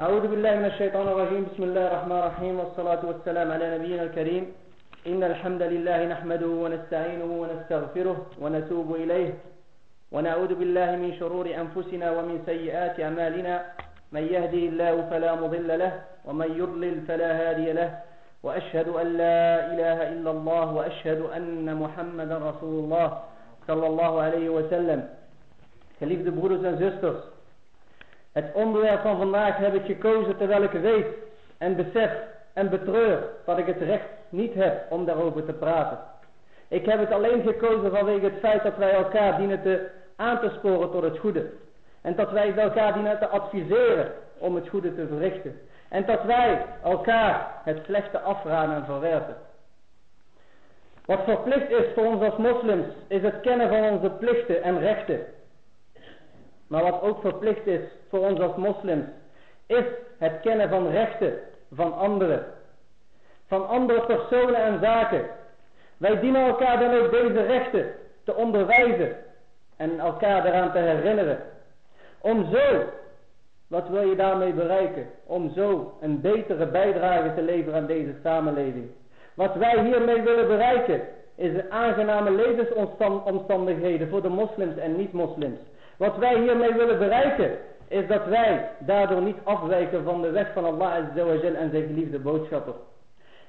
أعوذ بالله من الشيطان الرجيم. بسم الله الرحمن الرحيم. والصلاة والسلام على نبينا الكريم. إن الحمد لله نحمده ونستعينه ونستغفره ونتوب إليه. ونعوذ بالله من شرور أنفسنا ومن سيئات أعمالنا. من يهدي الله فلا مضل له ومن يضلل فلا هادي له. وأشهد أن لا إله إلا الله وأشهد أن محمدا رسول الله صلى الله عليه وسلم. Geliefde broeders en het onderwerp van vandaag heb ik gekozen terwijl ik weet en besef en betreur dat ik het recht niet heb om daarover te praten. Ik heb het alleen gekozen vanwege het feit dat wij elkaar dienen te aan te sporen tot het goede. En dat wij elkaar dienen te adviseren om het goede te verrichten. En dat wij elkaar het slechte afraden en verwerpen. Wat verplicht is voor ons als moslims is het kennen van onze plichten en rechten. Maar wat ook verplicht is voor ons als moslims is het kennen van rechten van anderen. Van andere personen en zaken. Wij dienen elkaar dan ook deze rechten te onderwijzen en elkaar eraan te herinneren. Om zo, wat wil je daarmee bereiken? Om zo een betere bijdrage te leveren aan deze samenleving. Wat wij hiermee willen bereiken is de aangename levensomstandigheden voor de moslims en niet-moslims. Wat wij hiermee willen bereiken is dat wij daardoor niet afwijken van de weg van Allah Azza en zijn geliefde boodschapper.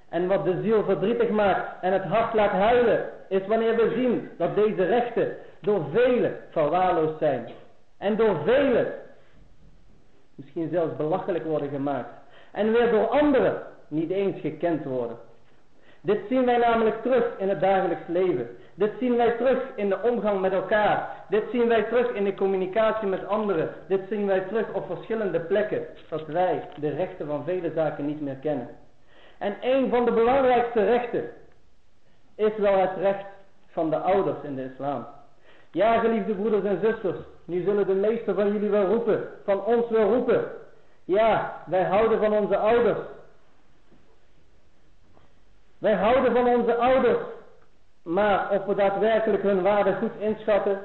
En wat de ziel verdrietig maakt en het hart laat huilen is wanneer we zien dat deze rechten door velen verwaarloosd zijn. En door velen misschien zelfs belachelijk worden gemaakt. En weer door anderen niet eens gekend worden. Dit zien wij namelijk terug in het dagelijks leven. Dit zien wij terug in de omgang met elkaar. Dit zien wij terug in de communicatie met anderen. Dit zien wij terug op verschillende plekken. Dat wij de rechten van vele zaken niet meer kennen. En een van de belangrijkste rechten is wel het recht van de ouders in de islam. Ja, geliefde broeders en zusters, nu zullen de meesten van jullie wel roepen, van ons wel roepen. Ja, wij houden van onze ouders. Wij houden van onze ouders, maar of we daadwerkelijk hun waarde goed inschatten,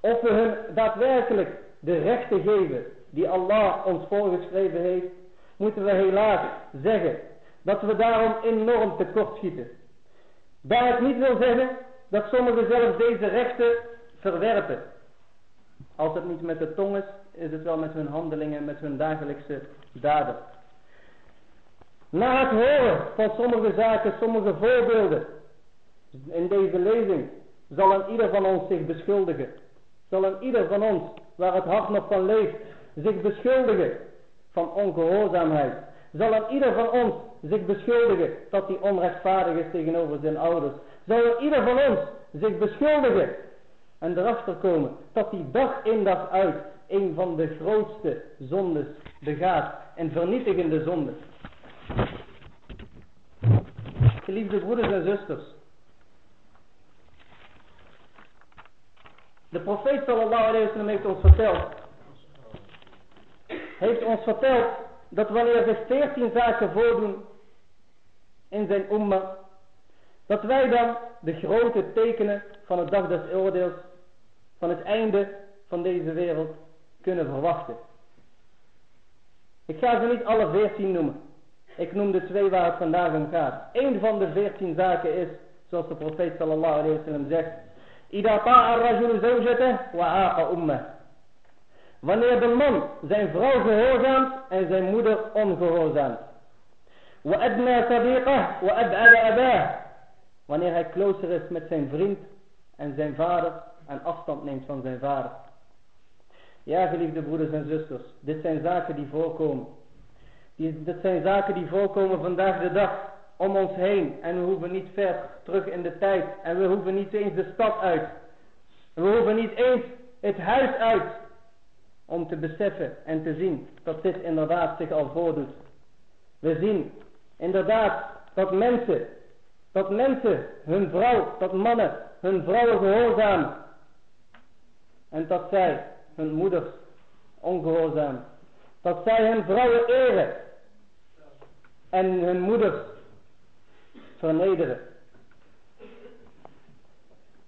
of we hun daadwerkelijk de rechten geven die Allah ons voorgeschreven heeft, moeten we helaas zeggen dat we daarom enorm tekort schieten. Daar ik niet wil zeggen dat sommigen zelfs deze rechten verwerpen. Als het niet met de tong is, is het wel met hun handelingen, met hun dagelijkse daden. Na het horen van sommige zaken, sommige voorbeelden in deze lezing, zal een ieder van ons zich beschuldigen. Zal een ieder van ons, waar het hart nog van leeft, zich beschuldigen van ongehoorzaamheid. Zal een ieder van ons zich beschuldigen dat hij onrechtvaardig is tegenover zijn ouders. Zal er ieder van ons zich beschuldigen en erachter komen dat hij dag in dag uit een van de grootste zondes begaat en vernietigende zondes. Geliefde broeders en zusters. De profeet sallallahu alayhi wa sallam heeft ons verteld. Heeft ons verteld dat wanneer zich veertien zaken voordoen in zijn umma, dat wij dan de grote tekenen van het dag des oordeels, van het einde van deze wereld, kunnen verwachten. Ik ga ze niet alle veertien noemen. Ik noem de twee waar het vandaag om gaat. Eén van de veertien zaken is, zoals de profeet sallallahu alayhi wa sallam zegt, Ida ta'a rajul zawjatah wa aqa ummah. Wanneer de man zijn vrouw gehoorzaamt en zijn moeder ongehoorzaamt. Wa adna sadiqah wa ab'ada abah. Wanneer hij closer is met zijn vriend en zijn vader en afstand neemt van zijn vader. Ja, geliefde broeders en zusters, dit zijn zaken die voorkomen. Dit zijn zaken die voorkomen vandaag de dag om ons heen. En we hoeven niet ver terug in de tijd. En we hoeven niet eens de stad uit. We hoeven niet eens het huis uit. Om te beseffen en te zien dat dit inderdaad zich al voordoet. We zien inderdaad dat mensen, dat mensen hun vrouw, dat mannen hun vrouwen gehoorzamen. En dat zij hun moeders ongehoorzaam. Dat zij hun vrouwen eren. En hun moeders vernederen.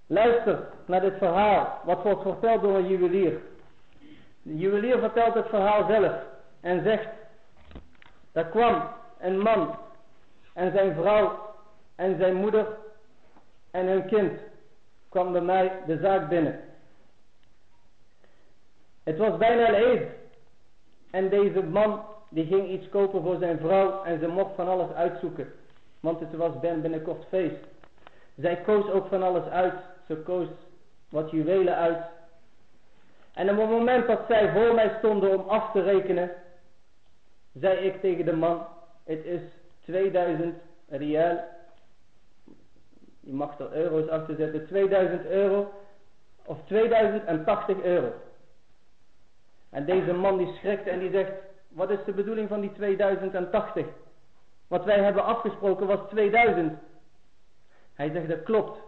Luister naar dit verhaal. Wat wordt verteld door een juwelier. De juwelier vertelt het verhaal zelf. en zegt, daar kwam een man en zijn vrouw en zijn moeder en hun kind kwam bij mij de zaak binnen. Het was bijna Eid. En deze man die ging iets kopen voor zijn vrouw en ze mocht van alles uitzoeken. Want het was ben binnenkort feest. Zij koos ook van alles uit. Ze koos wat juwelen uit. En op het moment dat zij voor mij stonden om af te rekenen, zei ik tegen de man, het is 2000 rial. Je mag er euro's achter zetten, 2000 euro of 2080 euro. En deze man die schrikt en die zegt, wat is de bedoeling van die 2080? Wat wij hebben afgesproken was 2000. Hij zegt, dat klopt.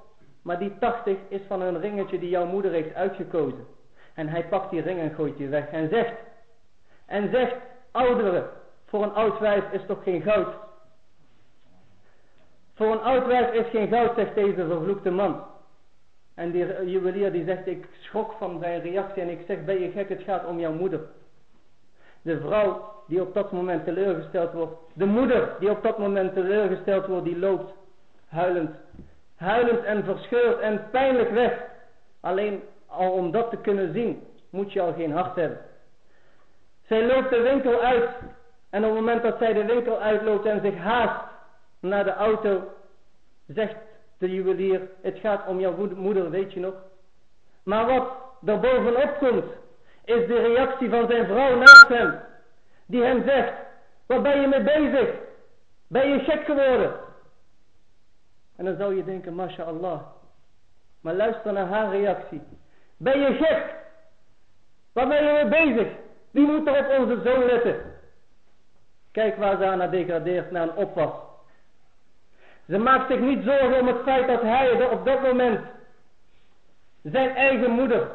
Maar die 80 is van een ringetje die jouw moeder heeft uitgekozen. En hij pakt die ring en gooit die weg en zegt, en zegt, ouderen, voor een oud wijf is toch geen goud? Voor een oud wijf is geen goud, zegt deze vervloekte man. En die juwelier die zegt, ik schrok van zijn reactie en ik zeg, ben je gek, het gaat om jouw moeder. De vrouw die op dat moment teleurgesteld wordt. De moeder die op dat moment teleurgesteld wordt, die loopt huilend. Huilend en verscheurd en pijnlijk weg. Alleen al om dat te kunnen zien, moet je al geen hart hebben. Zij loopt de winkel uit. En op het moment dat zij de winkel uitloopt en zich haast naar de auto, zegt de juwelier, het gaat om jouw moeder, weet je nog. Maar wat er bovenop komt, is de reactie van zijn vrouw naast hem. Die hem zegt, wat ben je mee bezig? Ben je gek geworden? En dan zou je denken, mashallah. Maar luister naar haar reactie. Ben je gek? Waar ben je mee bezig? Wie moet er op onze zoon letten? Kijk waar ze aan degradeert naar een oppas. Ze maakt zich niet zorgen om het feit dat hij op dat moment zijn eigen moeder,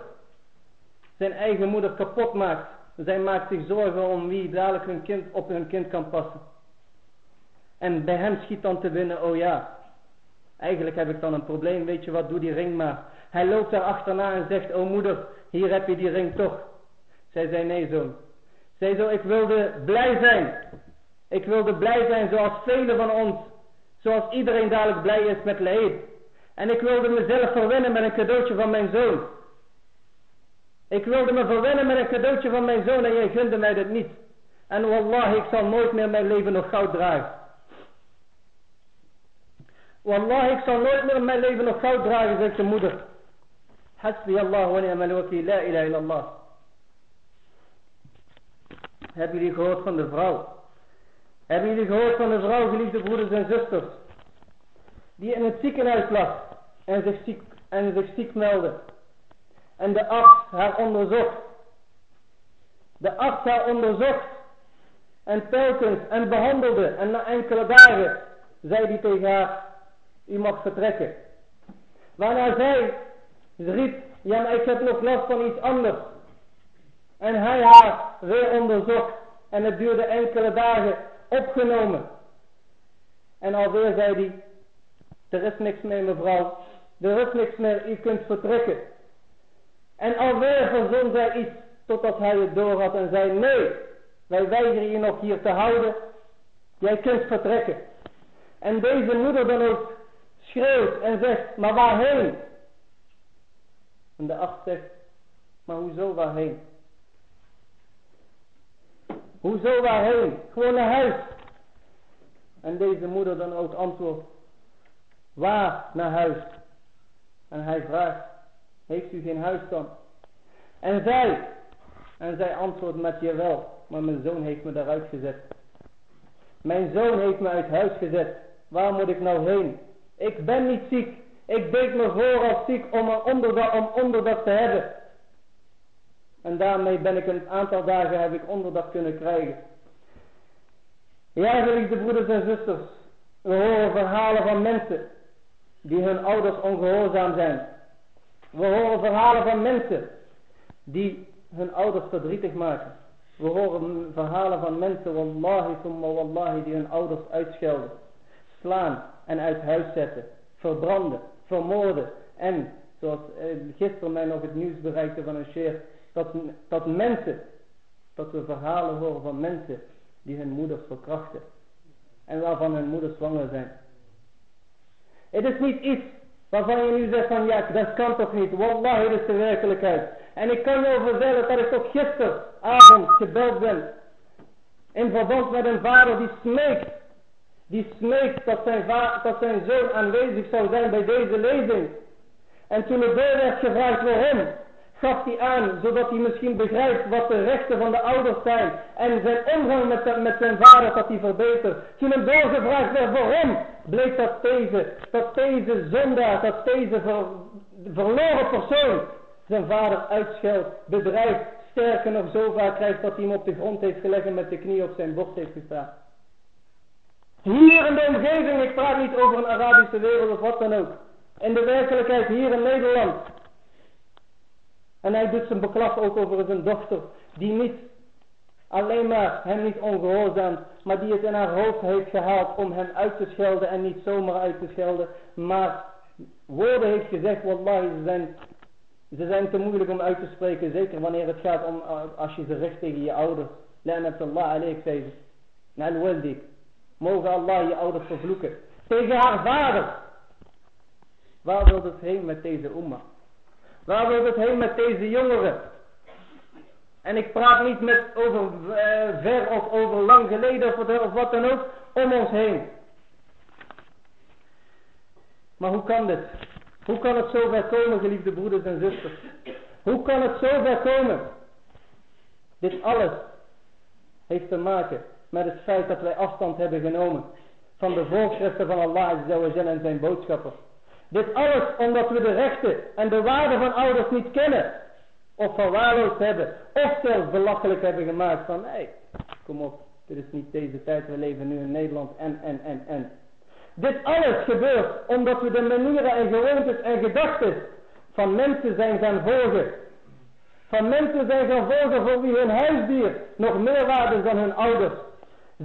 zijn eigen moeder kapot maakt. Zij maakt zich zorgen om wie dadelijk hun kind op hun kind kan passen. En bij hem schiet dan te winnen, oh ja, eigenlijk heb ik dan een probleem, weet je wat, doe die ring maar. Hij loopt daar achterna en zegt, oh moeder, hier heb je die ring toch. Zij zei, nee zoon. Zij zo, ik wilde blij zijn. Ik wilde blij zijn zoals velen van ons Zoals iedereen dadelijk blij is met leed. En ik wilde mezelf verwennen met een cadeautje van mijn zoon. Ik wilde me verwennen met een cadeautje van mijn zoon en jij gunde mij dat niet. En wallah, ik zal nooit meer mijn leven nog goud dragen. Wallah, ik zal nooit meer mijn leven nog goud dragen, zegt de moeder. Hasbi Allah wa ni'mal wakil, la ilaha illallah. Hebben jullie gehoord van de vrouw? Hebben jullie gehoord van de vrouw, geliefde broeders en zusters, die in het ziekenhuis lag en zich ziek, en zich ziek meldde. En de arts haar onderzocht. De arts haar onderzocht en telkens en behandelde. En na enkele dagen zei hij tegen haar, u mag vertrekken. Waarna zij riep, ja maar ik heb nog last van iets anders. En hij haar weer onderzocht. En het duurde enkele dagen opgenomen. En alweer zei hij, er is niks meer mevrouw, er is niks meer, u kunt vertrekken. En alweer verzon zij iets totdat hij het door had en zei, nee, wij weigeren je nog hier te houden, jij kunt vertrekken. En deze moeder dan ook schreeuwt en zegt, maar waarheen? En de acht zegt, maar hoezo waarheen? Hoezo waarheen? Gewoon naar huis. En deze moeder dan ook antwoordt. Waar naar huis? En hij vraagt. Heeft u geen huis dan? En zij. En zij antwoordt met jawel. Maar mijn zoon heeft me daaruit gezet. Mijn zoon heeft me uit huis gezet. Waar moet ik nou heen? Ik ben niet ziek. Ik deed me voor als ziek om, een onderdak, om onderdak te hebben. En daarmee ben ik een aantal dagen heb ik onderdak kunnen krijgen. Ja, geliefde broeders en zusters. We horen verhalen van mensen die hun ouders ongehoorzaam zijn. We horen verhalen van mensen die hun ouders verdrietig maken. We horen verhalen van mensen, wallahi summa wallahi, die hun ouders uitschelden. Slaan en uit huis zetten. Verbranden, vermoorden. En, zoals eh, gisteren mij nog het nieuws bereikte van een sheer dat, dat mensen dat we verhalen horen van mensen die hun moeders verkrachten. En waarvan hun moeders zwanger zijn. Het is niet iets waarvan je nu zegt van ja, dat kan toch niet. Wallah, het is de werkelijkheid. En ik kan je overzeggen dat ik toch gisteravond gebeld ben. In verband met een vader die smeekt. Die smeekt dat zijn, dat zijn zoon aanwezig zou zijn bij deze lezing. En toen er werd gevraagd waarom, gaf hij aan, zodat hij misschien begrijpt wat de rechten van de ouders zijn. En zijn omgang met, met zijn vader, dat hij verbetert. Toen hem doorgevraagd werd waarom, bleek dat deze, dat deze zondaar, dat deze verloren persoon zijn vader uitscheldt, bedrijft, sterker nog zo vaak krijgt dat hij hem op de grond heeft gelegd en met de knie op zijn borst heeft gestaan. Hier in de omgeving, ik praat niet over een Arabische wereld of wat dan ook. In de werkelijkheid hier in Nederland. En hij doet zijn beklag ook over zijn dochter, die niet alleen maar hem niet ongehoorzaamt, maar die het in haar hoofd heeft gehaald om hem uit te schelden en niet zomaar uit te schelden, maar woorden heeft gezegd, wallahi, ze zijn, ze zijn te moeilijk om uit te spreken, zeker wanneer het gaat om, eh, als je ze richt tegen je ouders. Allah alaik, zei ze. Nal Mogen Allah je ouders vervloeken. Tegen haar vader. Waar wil het heen met deze umma? Waar wil het heen met deze jongeren? En ik praat niet met over uh, ver of over lang geleden of, of wat dan ook. Om ons heen. Maar hoe kan dit? Hoe kan het zo ver komen, geliefde broeders en zusters? Hoe kan het zo ver komen? Dit alles heeft te maken met het feit dat wij afstand hebben genomen van de voorschriften van Allah en zijn boodschappen. Dit alles omdat we de rechten en de waarden van ouders niet kennen. Of verwaarloosd hebben. Of zelfs belachelijk hebben gemaakt van, hé, hey, kom op, dit is niet deze tijd, we leven nu in Nederland en, en, en, en. Dit alles gebeurt omdat we de manieren en gewoontes en gedachten van mensen zijn gaan volgen. Van mensen zijn gaan volgen voor wie hun huisdier nog meer waard is dan hun ouders.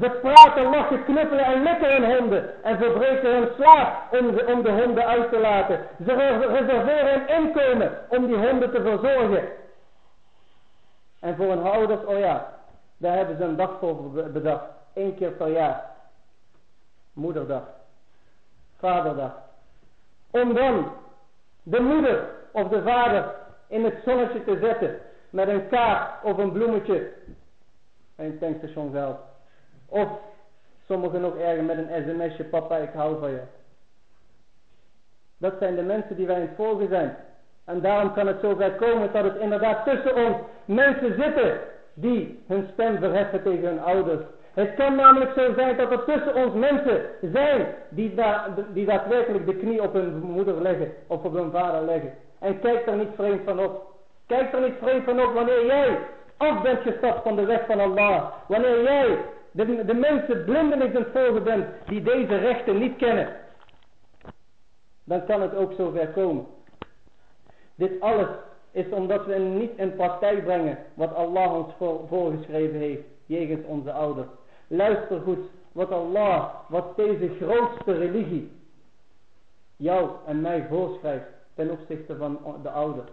Ze praten, lachen, knuffelen en likken hun honden. En verbreken hun slaap om de, om de honden uit te laten. Ze reserveren hun inkomen om die honden te verzorgen. En voor hun ouders, oh ja, daar hebben ze een dag voor bedacht. Eén keer per jaar. Moederdag. Vaderdag. Om dan de moeder of de vader in het zonnetje te zetten. Met een kaart of een bloemetje. En een tankstation zelf. Of sommigen nog erger met een sms'je, papa ik hou van je. Dat zijn de mensen die wij in het volgen zijn. En daarom kan het zo ver komen dat het inderdaad tussen ons mensen zitten die hun stem verheffen tegen hun ouders. Het kan namelijk zo zijn dat er tussen ons mensen zijn die, da die daadwerkelijk de knie op hun moeder leggen of op hun vader leggen. En kijk er niet vreemd van op. Kijk er niet vreemd van op wanneer jij af bent gestapt van de weg van Allah. Wanneer jij de, de mensen het volgen bent die deze rechten niet kennen. Dan kan het ook zo ver komen. Dit alles is omdat we niet in praktijk brengen wat Allah ons voorgeschreven heeft jegens onze ouders. Luister goed wat Allah, wat deze grootste religie jou en mij voorschrijft ten opzichte van de ouders.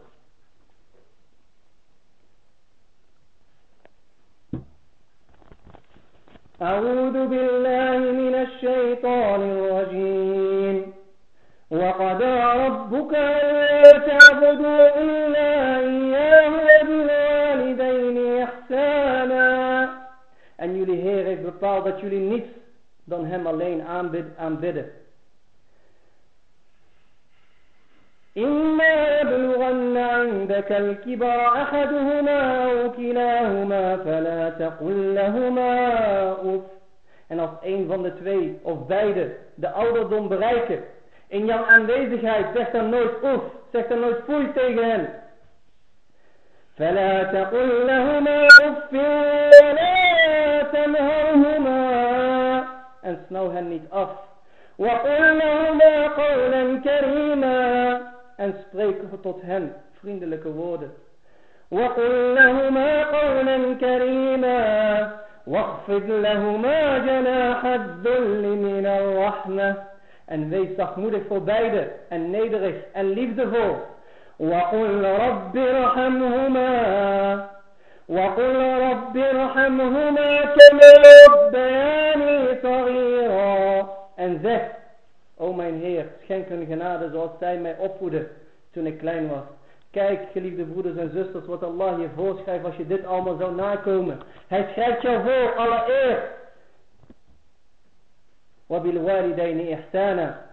أعوذ بالله من الشيطان الرجيم. وقضى ربك ألا تعبدوا إلا إياه وبالوالدين إحسانا. En jullie Heer heeft bepaald dat jullie niets dan hem alleen aanbidden. إما يبلغن عندك الكبر أحدهما أو كلاهما فلا تقل لهما أف En als een van de twee of beide de ouderdom bereiken in jouw aanwezigheid, zeg dan nooit oef, zeg dan nooit foei tegen hen. فلا تقل لهما أف ولا تنهرهما En snauw hen niet af. وقل لهما قولا كريما en spreek tot hen vriendelijke woorden. وقل لهما قولا كريما واخفض لهما جناح الذل من الرحمة en wees zachtmoedig voor beide en nederig en liefdevol. وقل رب ارحمهما وقل رب ارحمهما كما ربياني صغيرا En zeg, o mijn Heer, schenk hun genade zoals zij mij opvoeden toen ik klein was. Kijk, geliefde broeders en zusters, wat Allah je voorschrijft als je dit allemaal zou nakomen. Hij schrijft jou voor, allereerst. وَبِالْوَالِدَيْنِ ihsana.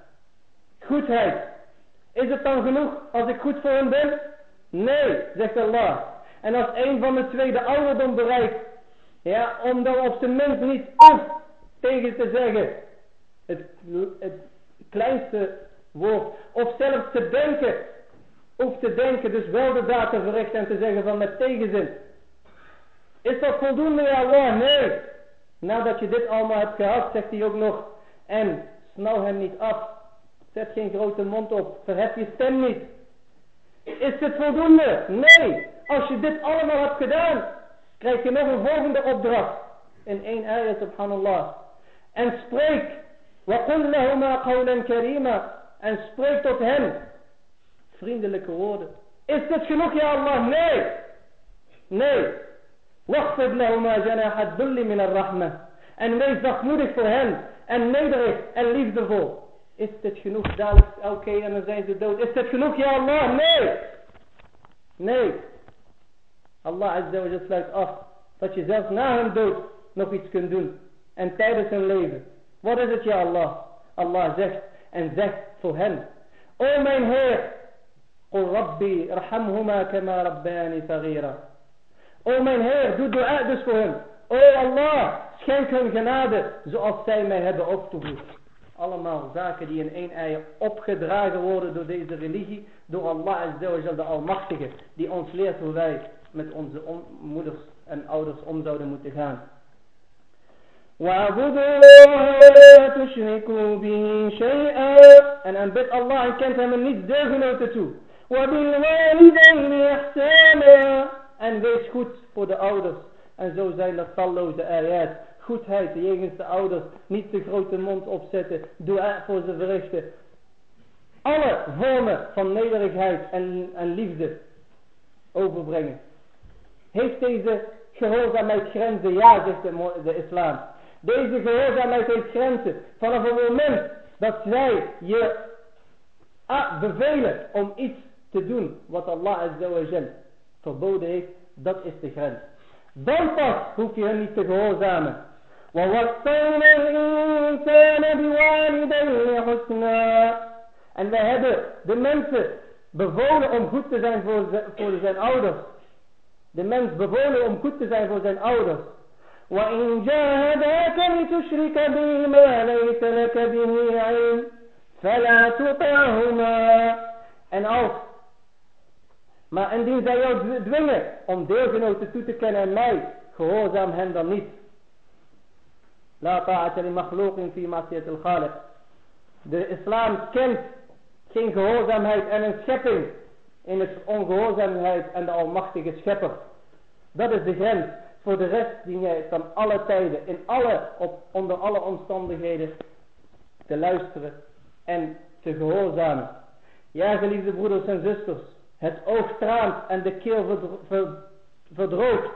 Goedheid. Is het dan genoeg als ik goed voor hem ben? Nee, zegt Allah. En als een van de twee de ouderdom bereikt, ja, om dan op zijn minst niet of tegen te zeggen, het, het kleinste woord, of zelfs te denken, of te denken, dus wel de daad te verrichten en te zeggen van met tegenzin. Is dat voldoende, ja Allah? Nee. Nadat je dit allemaal hebt gehad, zegt hij ook nog, en snauw hem niet af. Zet geen grote mond op, verhef je stem niet. Is het voldoende? Nee. Als je dit allemaal hebt gedaan, krijg je nog een volgende opdracht. In één ayat, subhanallah. En spreek. وَقُلْ لَهُمَا قَوْلًا كَرِيمًا En spreek tot hen. Vriendelijke woorden. Is dit genoeg, ja Allah? Nee. Nee. وَخْفِضْ لَهُمَا جَنَاحَ الدُّلِّ مِنَ الرَّحْمَةِ En wees zachtmoedig voor hen. En nederig en liefdevol. Is dit genoeg? Dadelijk, oké, en dan zijn ze dood. Is dit genoeg, ja Allah? Nee. Nee. Allah Azza wa sluit af dat je zelfs na hun dood nog iets kunt doen. En tijdens hun leven. Wat is het ja Allah? Allah zegt en zegt voor hen. O mijn Heer. O Rabbi, rahamhuma kama rabbani sagira. O mijn Heer, doe dua dus voor hen. O Allah, schenk hun genade zoals zij mij hebben opgevoed. Allemaal zaken die in één ei opgedragen worden door deze religie. Door Allah de Almachtige. Die ons leert hoe wij met onze moeders en ouders om zouden moeten gaan. En aanbid Allah en kent hem niet deelgenoten toe. En wees goed voor de ouders. En zo zijn er talloze ayat. Goedheid jegens de ouders. Niet de grote mond opzetten. Dua voor ze verrichten. Alle vormen van nederigheid en, en liefde overbrengen. Heeft deze gehoorzaamheid grenzen? Ja, zegt de, de islam. Deze gehoorzaamheid heeft grenzen. Vanaf het moment dat zij je bevelen om iets te doen wat Allah azza verboden heeft, dat is de grens. Dan pas hoef je niet te gehoorzamen. En wij hebben de mensen bevolen om goed te zijn voor, voor zijn ouders de mens bevolen om goed te zijn voor zijn ouders. وَإِنْ جَاهَدَاكَ لِتُشْرِكَ بِي مَا لَيْسَ لَكَ بِهِ عِلْمٍ فَلَا تُطِعْهُمَا En als, maar indien zij jou dwingen om deelgenoten toe te kennen aan mij, gehoorzaam hen dan niet. La ta'ata li makhluqin fi ma'siyat al-khaliq. De islam kent geen gehoorzaamheid en een schepping in het ongehoorzaamheid en de almachtige schepper. Dat is de grens. Voor de rest die jij van alle tijden, in alle, op, onder alle omstandigheden, te luisteren en te gehoorzamen. Ja, geliefde broeders en zusters, het oog traant en de keel verdroogt.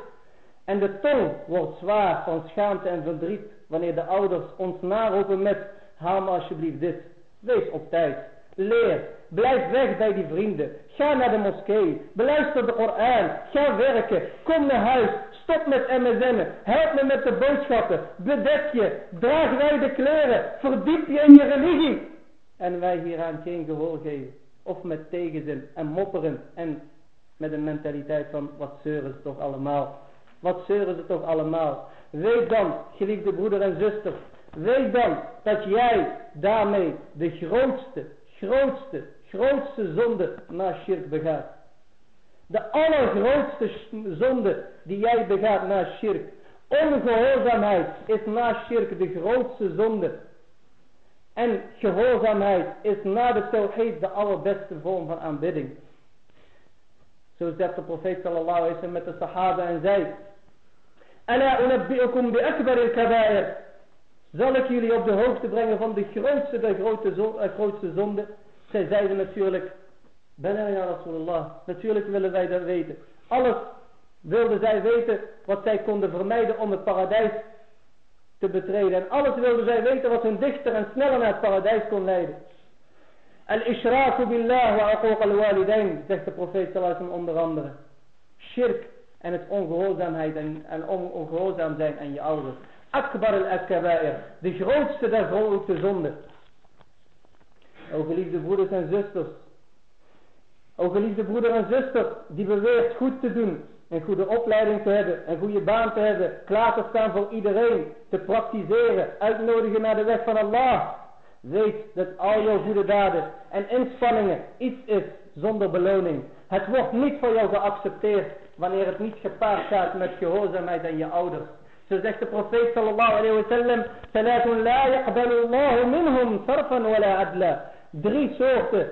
En de tong wordt zwaar van schaamte en verdriet wanneer de ouders ons naroepen met, haal me alsjeblieft dit. Wees op tijd. Leer. Blijf weg bij die vrienden. Ga naar de moskee. Beluister de Koran. Ga werken. Kom naar huis. Stop met MSN. Help me met de boodschappen. Bedek je. Draag wij de kleren. Verdiep je in je religie. En wij hieraan geen gehoor geven. Of met tegenzin en mopperen. En met een mentaliteit van wat zeuren ze toch allemaal. Wat zeuren ze toch allemaal. Weet dan, geliefde broeder en zuster. Weet dan dat jij daarmee de grootste, grootste grootste zonde na shirk begaat. De allergrootste zonde die jij begaat na shirk. Ongehoorzaamheid is na shirk de grootste zonde. En gehoorzaamheid is na de tawhid de allerbeste vorm van aanbidding. Zo zegt de profeet sallallahu alaihi wasallam met de sahaba en zei. Ala unabbi'ukum bi akbar al-kaba'ir. Zal ik jullie op de hoogte brengen van de grootste, de eh, grootste zonde? Zij zeiden natuurlijk, Bella ja Rasulullah, natuurlijk willen wij dat weten. Alles wilden zij weten wat zij konden vermijden om het paradijs te betreden. En alles wilden zij weten wat hun dichter en sneller naar het paradijs kon leiden. Al-ishraku billah wa aquq al-walidain, zegt de profeet sallallahu onder andere. Shirk en het ongehoorzaamheid en, ongehoorzaam zijn aan je ouders. Akbar al-akabair, de grootste der grote zonden. O geliefde broeders en zusters. O geliefde broeder en zuster, die beweert goed te doen, een goede opleiding te hebben, een goede baan te hebben, klaar te staan voor iedereen, te praktiseren, uitnodigen naar de weg van Allah. Weet dat al jouw goede daden en inspanningen iets is zonder beloning. Het wordt niet voor jou geaccepteerd wanneer het niet gepaard gaat met gehoorzaamheid aan je ouders. Zo zegt de profeet sallallahu alayhi wa sallam, la yaqbalu minhum sarfan wala adla. Drie soorten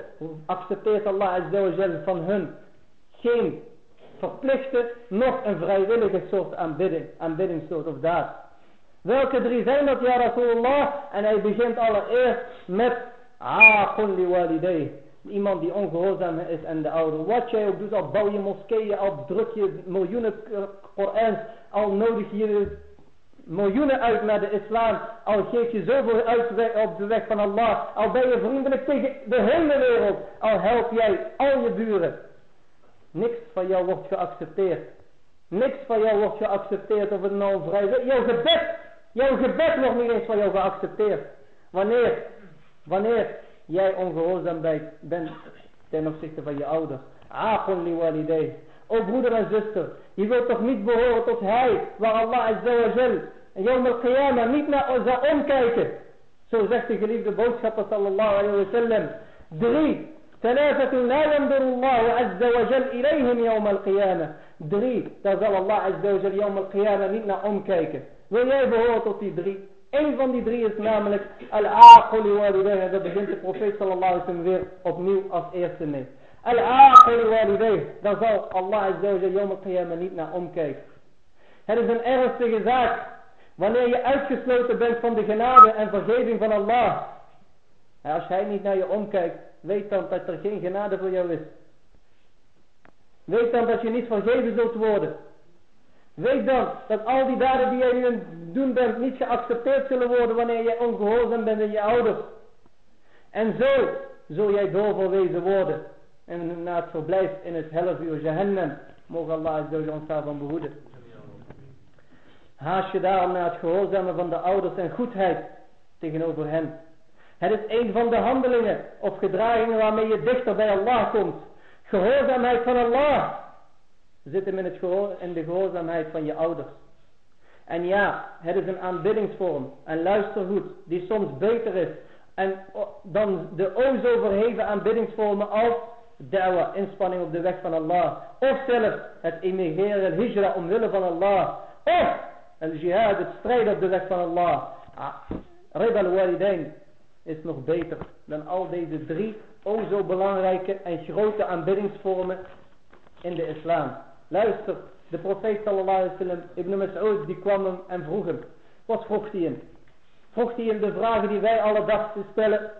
accepteert Allah van hun. Geen verplichte, nog een vrijwillige soort aanbidding, aanbiddingssoort of daad. Welke drie zijn dat, ja Rasulullah? En hij begint allereerst met Aaqun li. Iemand die ongehoorzaam is en de ouder. Wat jij ook doet, al bouw je moskeeën, al druk je miljoenen Korans, al nodig je miljoenen uit naar de islam, al geef je zoveel uit op de weg van Allah, al ben je vriendelijk tegen de hele wereld, al help jij al je buren. Niks van jou wordt geaccepteerd. Niks van jou wordt geaccepteerd of het nou vrij Jouw gebed, jouw gebed wordt niet eens van jou geaccepteerd. Wanneer, wanneer jij ongehoorzaam bent ten opzichte van je ouders. Aqul li walidei. O broeder en zuster, je wilt toch niet behoren tot hij, waar Allah azza wa jal en Yom al-Qiyamah niet naar zou omkijken. Zo zegt de geliefde boodschapper sallallahu alayhi wa sallam. Drie. ثلاثة لا ينظر الله عز وجل إليهم يوم القيامة. Drie. Daar zal Allah azza wa jal yom al-Qiyamah niet naar omkijken. Wil jij behoren tot die drie? Een van die drie is namelijk al-aqli walidayh. Dat begint de profeet sallallahu alayhi wa sallam weer opnieuw als eerste mee. Al-aqli walidayh. Daar zal Allah azza wa jal yom al-Qiyamah niet naar omkijken. Het is een ernstige zaak Wanneer je uitgesloten bent van de genade en vergeving van Allah. En als hij niet naar je omkijkt, weet dan dat er geen genade voor jou is. Weet dan dat je niet vergeven zult worden. Weet dan dat al die daden die jij nu aan doen bent niet geaccepteerd zullen worden wanneer jij ongehoorzaam bent aan je ouders. En zo zul jij doorverwezen worden. En na het verblijf in het helfuur Jahannam. Mogen Allah ons daarvan behoeden. Haast je daarom naar het gehoorzamen van de ouders en goedheid tegenover hen. Het is een van de handelingen of gedragingen waarmee je dichter bij Allah komt. Gehoorzaamheid van Allah zit hem in, het in de gehoorzaamheid van je ouders. En ja, het is een aanbiddingsvorm. En luister goed, die soms beter is en dan de o zo aanbiddingsvormen als da'wa, inspanning op de weg van Allah. Of zelfs het emigreren, hijra omwille van Allah. Of Al-jihad, het strijden op de weg van Allah. Ah, Riba al-walidain is nog beter dan al deze drie o zo belangrijke en grote aanbiddingsvormen in de islam. Luister, de profeet sallallahu alaihi wasallam, Ibn Mas'ud, die kwam hem en vroeg hem. Wat vroeg hij hem? Vroeg hij hem de vragen die wij alle dag stellen?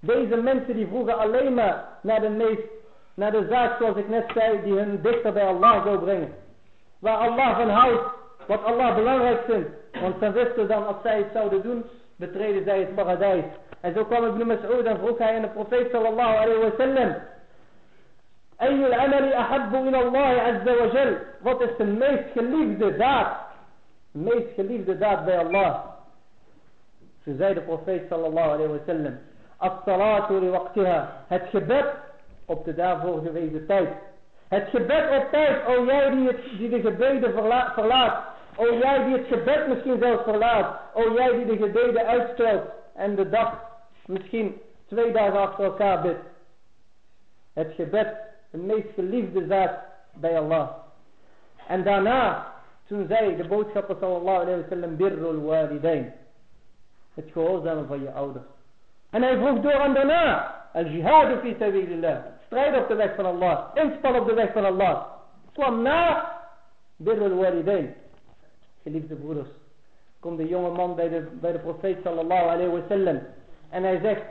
Deze mensen die vroegen alleen maar naar de meest, naar de zaak zoals ik net zei, die hun dichter bij Allah zou brengen. Waar Allah van houdt. Wat Allah belangrijk vindt. Want ze wisten dan als zij het zouden doen. Betreden zij het paradijs. En zo kwam Ibn Mas'ud en vroeg hij aan de profeet sallallahu alayhi wa sallam. Ayyul amali ahabbu ila Allah azza wa jal. Wat is de meest geliefde daad? De meest geliefde daad bij Allah. Zo zei de profeet sallallahu alayhi wa sallam. Waqtiha. Het gebed op de daarvoor gewezen tijd. Het gebed op tijd, o jij die, het, die de gebeden verlaat. O jij die het gebed misschien zelfs verlaat. O jij die de gebeden uitstelt en de dag misschien twee dagen achter elkaar bidt. Het gebed, de meest geliefde zaak bij Allah. En daarna, toen zei de boodschapper sallallahu alayhi wa sallam, birrul walidain. Het gehoorzamen van je ouders. En hij vroeg door en daarna, al-jihadu fi sabilillah. Strijd op de weg van Allah. Inspan op de weg van Allah. Kwam na birrul walidain Geliefde broeders. Komt de jonge man bij de, bij de profeet sallallahu alayhi wa sallam. En hij zegt.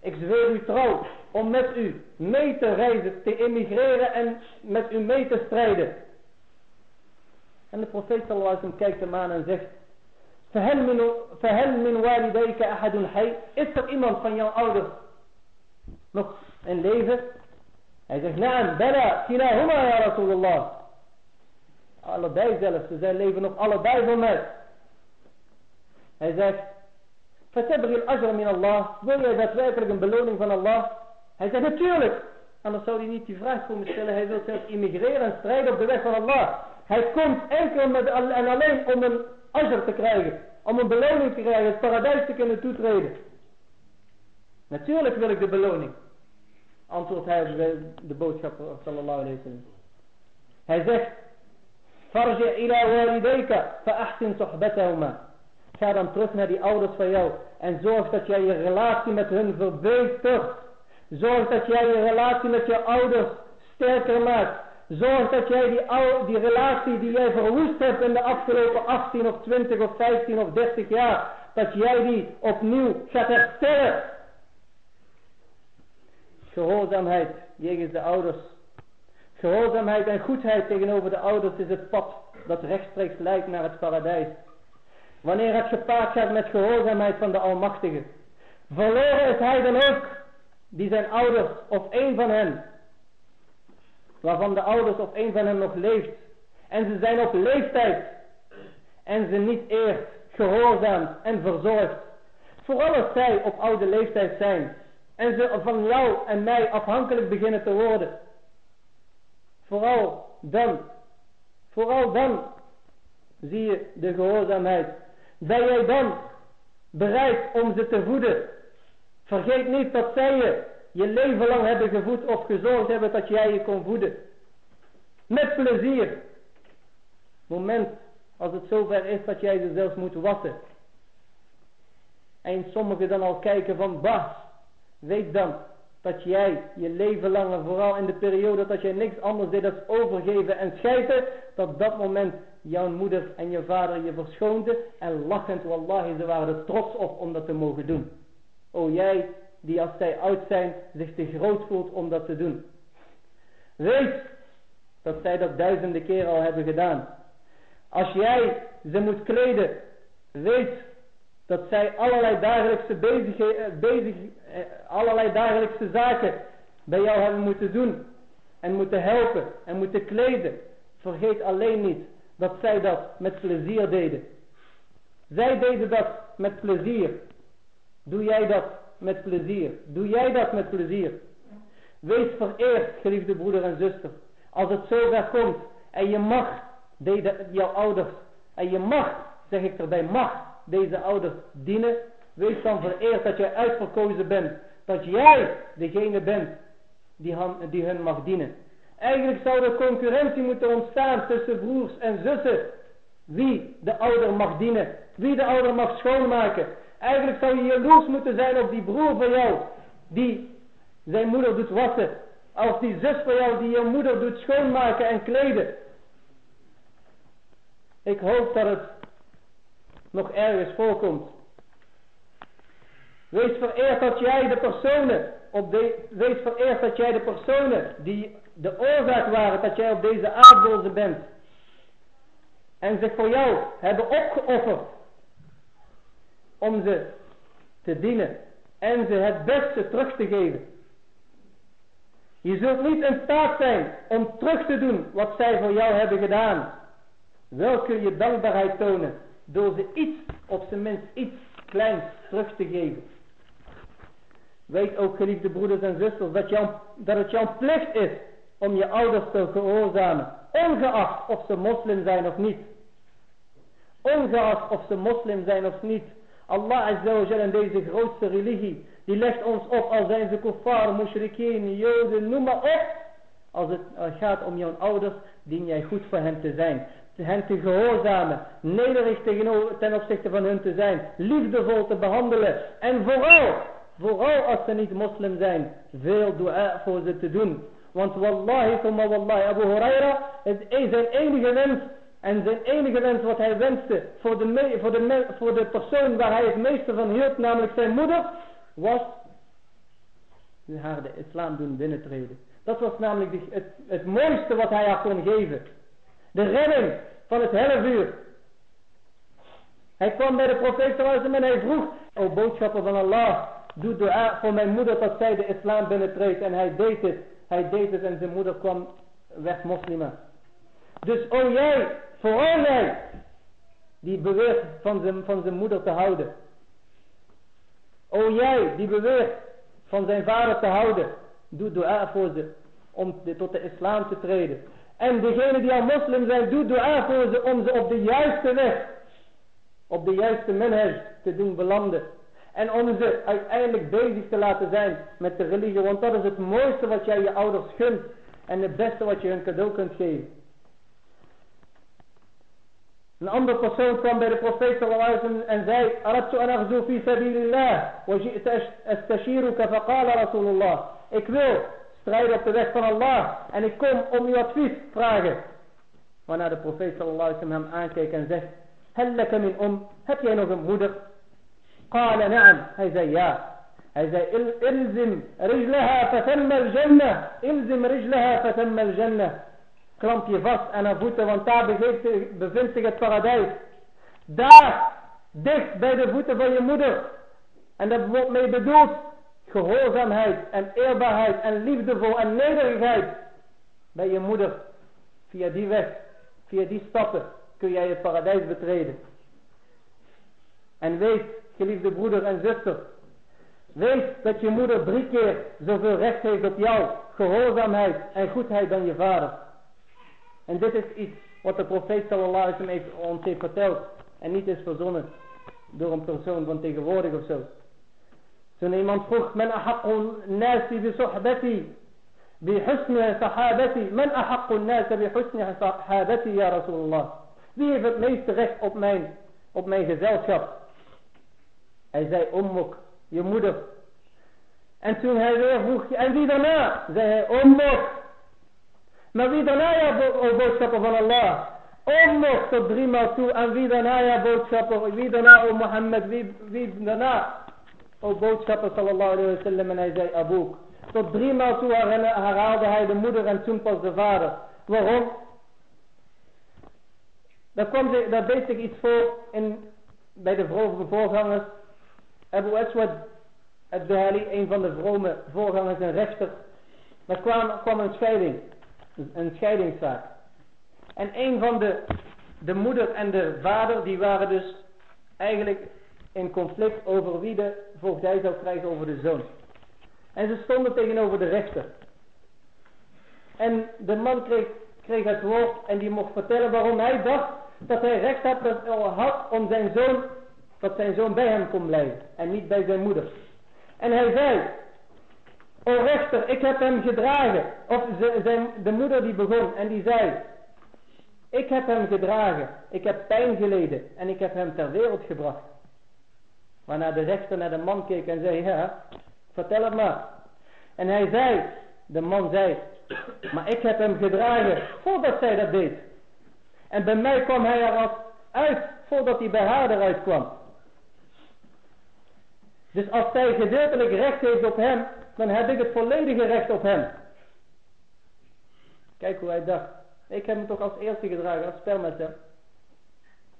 Ik zweer u trouw om met u mee te reizen, te emigreren en met u mee te strijden. En de profeet sallallahu alaihi wasallam kijkt hem aan en zegt, فهل من والديك أحد حي Is er iemand van jouw ouders nog in leven? Hij zegt, naam, bella, kilahuma ya Rasulullah. Allebei zelfs. Ze leven nog allebei van mij. Hij zegt. Fatabri al-ajra min Allah. Wil jij daadwerkelijk een beloning van Allah? Hij zegt natuurlijk. Anders zou hij niet die vraag komen stellen. Hij wil zelfs immigreren en strijden op de weg van Allah. Hij komt enkel met, en alleen om een ajr te krijgen. Om een beloning te krijgen. Het paradijs te kunnen toetreden. Natuurlijk wil ik de beloning. Antwoordt hij de boodschapper sallallahu alayhi wa sallam. Hij zegt. Farji ila. Ga dan terug naar die ouders van jou. En zorg dat jij je relatie met hun verbetert. Zorg dat jij je relatie met je ouders sterker maakt. Zorg dat jij die, die relatie die jij verwoest hebt in de afgelopen 18 of 20 of 15 of 30 jaar. Dat jij die opnieuw gaat herstellen. Gehoorzaamheid jegens de ouders. Gehoorzaamheid en goedheid tegenover de ouders is het pad dat rechtstreeks leidt naar het paradijs. Wanneer het gepaard gaat met gehoorzaamheid van de Almachtige. Verloren is hij dan ook, die zijn ouders of een van hen, waarvan de ouders of een van hen nog leeft. En ze zijn op leeftijd. En ze niet eert, gehoorzaamd en verzorgd. Vooral als zij op oude leeftijd zijn. En ze van jou en mij afhankelijk beginnen te worden. Vooral dan. Vooral dan zie je de gehoorzaamheid ben jij dan bereid om ze te voeden? Vergeet niet dat zij je je leven lang hebben gevoed of gezorgd hebben dat jij je kon voeden. Met plezier. Moment als het zover is dat jij ze zelfs moet wassen. En sommigen dan al kijken van, bah, weet dan dat jij je leven lang vooral in de periode dat jij niks anders deed dan overgeven en schijten, dat dat moment jouw moeder en je vader je verschoonden en lachend, wallahi, ze waren er trots op om dat te mogen doen. O jij, die als zij oud zijn, zich te groot voelt om dat te doen. Weet dat zij dat duizenden keren al hebben gedaan. Als jij ze moet kleden, weet dat zij allerlei dagelijkse, bezig, bezig, eh, allerlei dagelijkse zaken bij jou hebben moeten doen. En moeten helpen en moeten kleden. Vergeet alleen niet dat zij dat met plezier deden. Zij deden dat met plezier. Doe jij dat met plezier? Doe jij dat met plezier? Wees vereerd, geliefde broeder en zuster. Als het zover komt en je mag deden jouw ouders en je mag, zeg ik erbij, mag deze ouders dienen. Wees dan vereerd dat jij uitverkozen bent. Dat jij degene bent die, die hun mag dienen. Eigenlijk zou er concurrentie moeten ontstaan tussen broers en zussen. Wie de ouder mag dienen. Wie de ouder mag schoonmaken. Eigenlijk zou je jaloers moeten zijn op die broer van jou. Die zijn moeder doet wassen. Of die zus van jou die je moeder doet schoonmaken en kleden. Ik hoop dat het nog ergens voorkomt. Wees vereerd dat jij de personen op de, wees dat jij de personen die de oorzaak waren dat jij op deze aardbodem bent. En zich voor jou hebben opgeofferd. Om ze te dienen. En ze het beste terug te geven. Je zult niet in staat zijn om terug te doen wat zij voor jou hebben gedaan. Wel kun je dankbaarheid tonen door ze iets, op zijn minst iets kleins terug te geven. Weet ook geliefde broeders en zusters dat, jou, dat het jouw plicht is om je ouders te gehoorzamen. Ongeacht of ze moslim zijn of niet. Ongeacht of ze moslim zijn of niet. Allah Azza in deze grootste religie. Die legt ons op al zijn ze kuffar, mushrikeen, joden, noem maar op. Als het gaat om jouw ouders, dien jij goed voor hen te zijn. Hen te gehoorzamen. Nederig ten opzichte van hun te zijn. Liefdevol te behandelen. En vooral, vooral als ze niet moslim zijn, veel dua voor ze te doen. Want wallahi, thumma wallahi, Abu Huraira, is zijn enige wens. En zijn enige wens wat hij wenste voor de, voor de, voor de persoon waar hij het meeste van hield, namelijk zijn moeder, was haar de islam doen binnentreden. Dat was namelijk het, het mooiste wat hij haar kon geven. De redding van het hellevuur. Hij kwam bij de profeet en hij vroeg, o boodschapper van Allah, doe dua voor mijn moeder dat zij de islam binnentreedt. En hij deed het. Hij deed het en zijn moeder kwam weg moslima. Dus o jij, vooral jij, die beweert van zijn, van zijn moeder te houden. O jij, die beweert van zijn vader te houden. Doe dua voor ze, om tot de islam te treden. En degene die al moslim zijn, doe dua voor ze om ze op de juiste weg, op de juiste manhaj te doen belanden. En om ze uiteindelijk bezig te laten zijn met de religie. Want dat is het mooiste wat jij je ouders gunt. En het beste wat je hun cadeau kunt geven. Een andere persoon kwam bij de profeet sallallahu en zei: Aradtu an aghzu fi sabilillah. Wa ji'ta astashiruka faqala Rasulullah. Ik wil strijden op de weg van Allah. En ik kom om uw advies vragen. Waarna de profeet sallallahu hem aankeek en zegt: min om. Heb jij nog een moeder? قال نعم يا هذا الزم رجلها فتم الجنة الزم رجلها فتم الجنة klamp je vast aan haar voeten, want daar bevindt zich het paradijs. Daar, dicht bij de voeten van je moeder. En gehoorzaamheid en eerbaarheid en liefdevol en nederigheid bij je moeder. Via die weg, via die stappen kun jij het paradijs betreden. En weet geliefde broeder en zuster. Weet dat je moeder drie keer zoveel recht heeft op jou, gehoorzaamheid en goedheid dan je vader. En dit is iets wat de profeet sallallahu alaihi ons heeft verteld. En niet is verzonnen door een persoon van tegenwoordig of zo. Toen iemand vroeg, men ahaqqun nasi bi sohbati, bi husni sahabati, men nasi bi husni sahabati ya Rasulullah. Wie heeft het meeste recht op mijn, op mijn gezelschap? Hij zei Ummuk, je moeder. En toen hij weer vroeg, en wie daarna? Zei hij Ummuk. Maar wie daarna ja, o boodschapper van Allah? Ummuk tot drie maal toe. En wie daarna ja, boodschapper? Wie daarna, o Mohammed? Wie, wie daarna? O boodschapper sallallahu alayhi wa sallam. En hij zei Abouk. Tot drie maal toe herhaalde hij de moeder en toen pas de vader. Waarom? Daar, kwam zich, daar deed zich iets voor in, bij de voorgangers. Abu Aswad al-Dali, een van de vrome voorgangers en rechter, daar kwam, kwam een scheiding, een scheidingszaak. En een van de, de moeder en de vader, die waren dus eigenlijk in conflict over wie de voogdij zou krijgen over de zoon. En ze stonden tegenover de rechter. En de man kreeg, kreeg het woord en die mocht vertellen waarom hij dacht dat hij recht had om zijn zoon dat zijn zoon bij hem kon blijven en niet bij zijn moeder. En hij zei, o rechter, ik heb hem gedragen. Of zijn, de moeder die begon en die zei, ik heb hem gedragen, ik heb pijn geleden en ik heb hem ter wereld gebracht. Waarna de rechter naar de man keek en zei, ja, vertel het maar. En hij zei, de man zei, maar ik heb hem gedragen voordat zij dat deed. En bij mij kwam hij er uit voordat hij bij haar eruit kwam. Dus als zij gedeeltelijk recht heeft op hem, dan heb ik het volledige recht op hem. Kijk hoe hij dacht. Ik heb hem toch als eerste gedragen, als spermacel.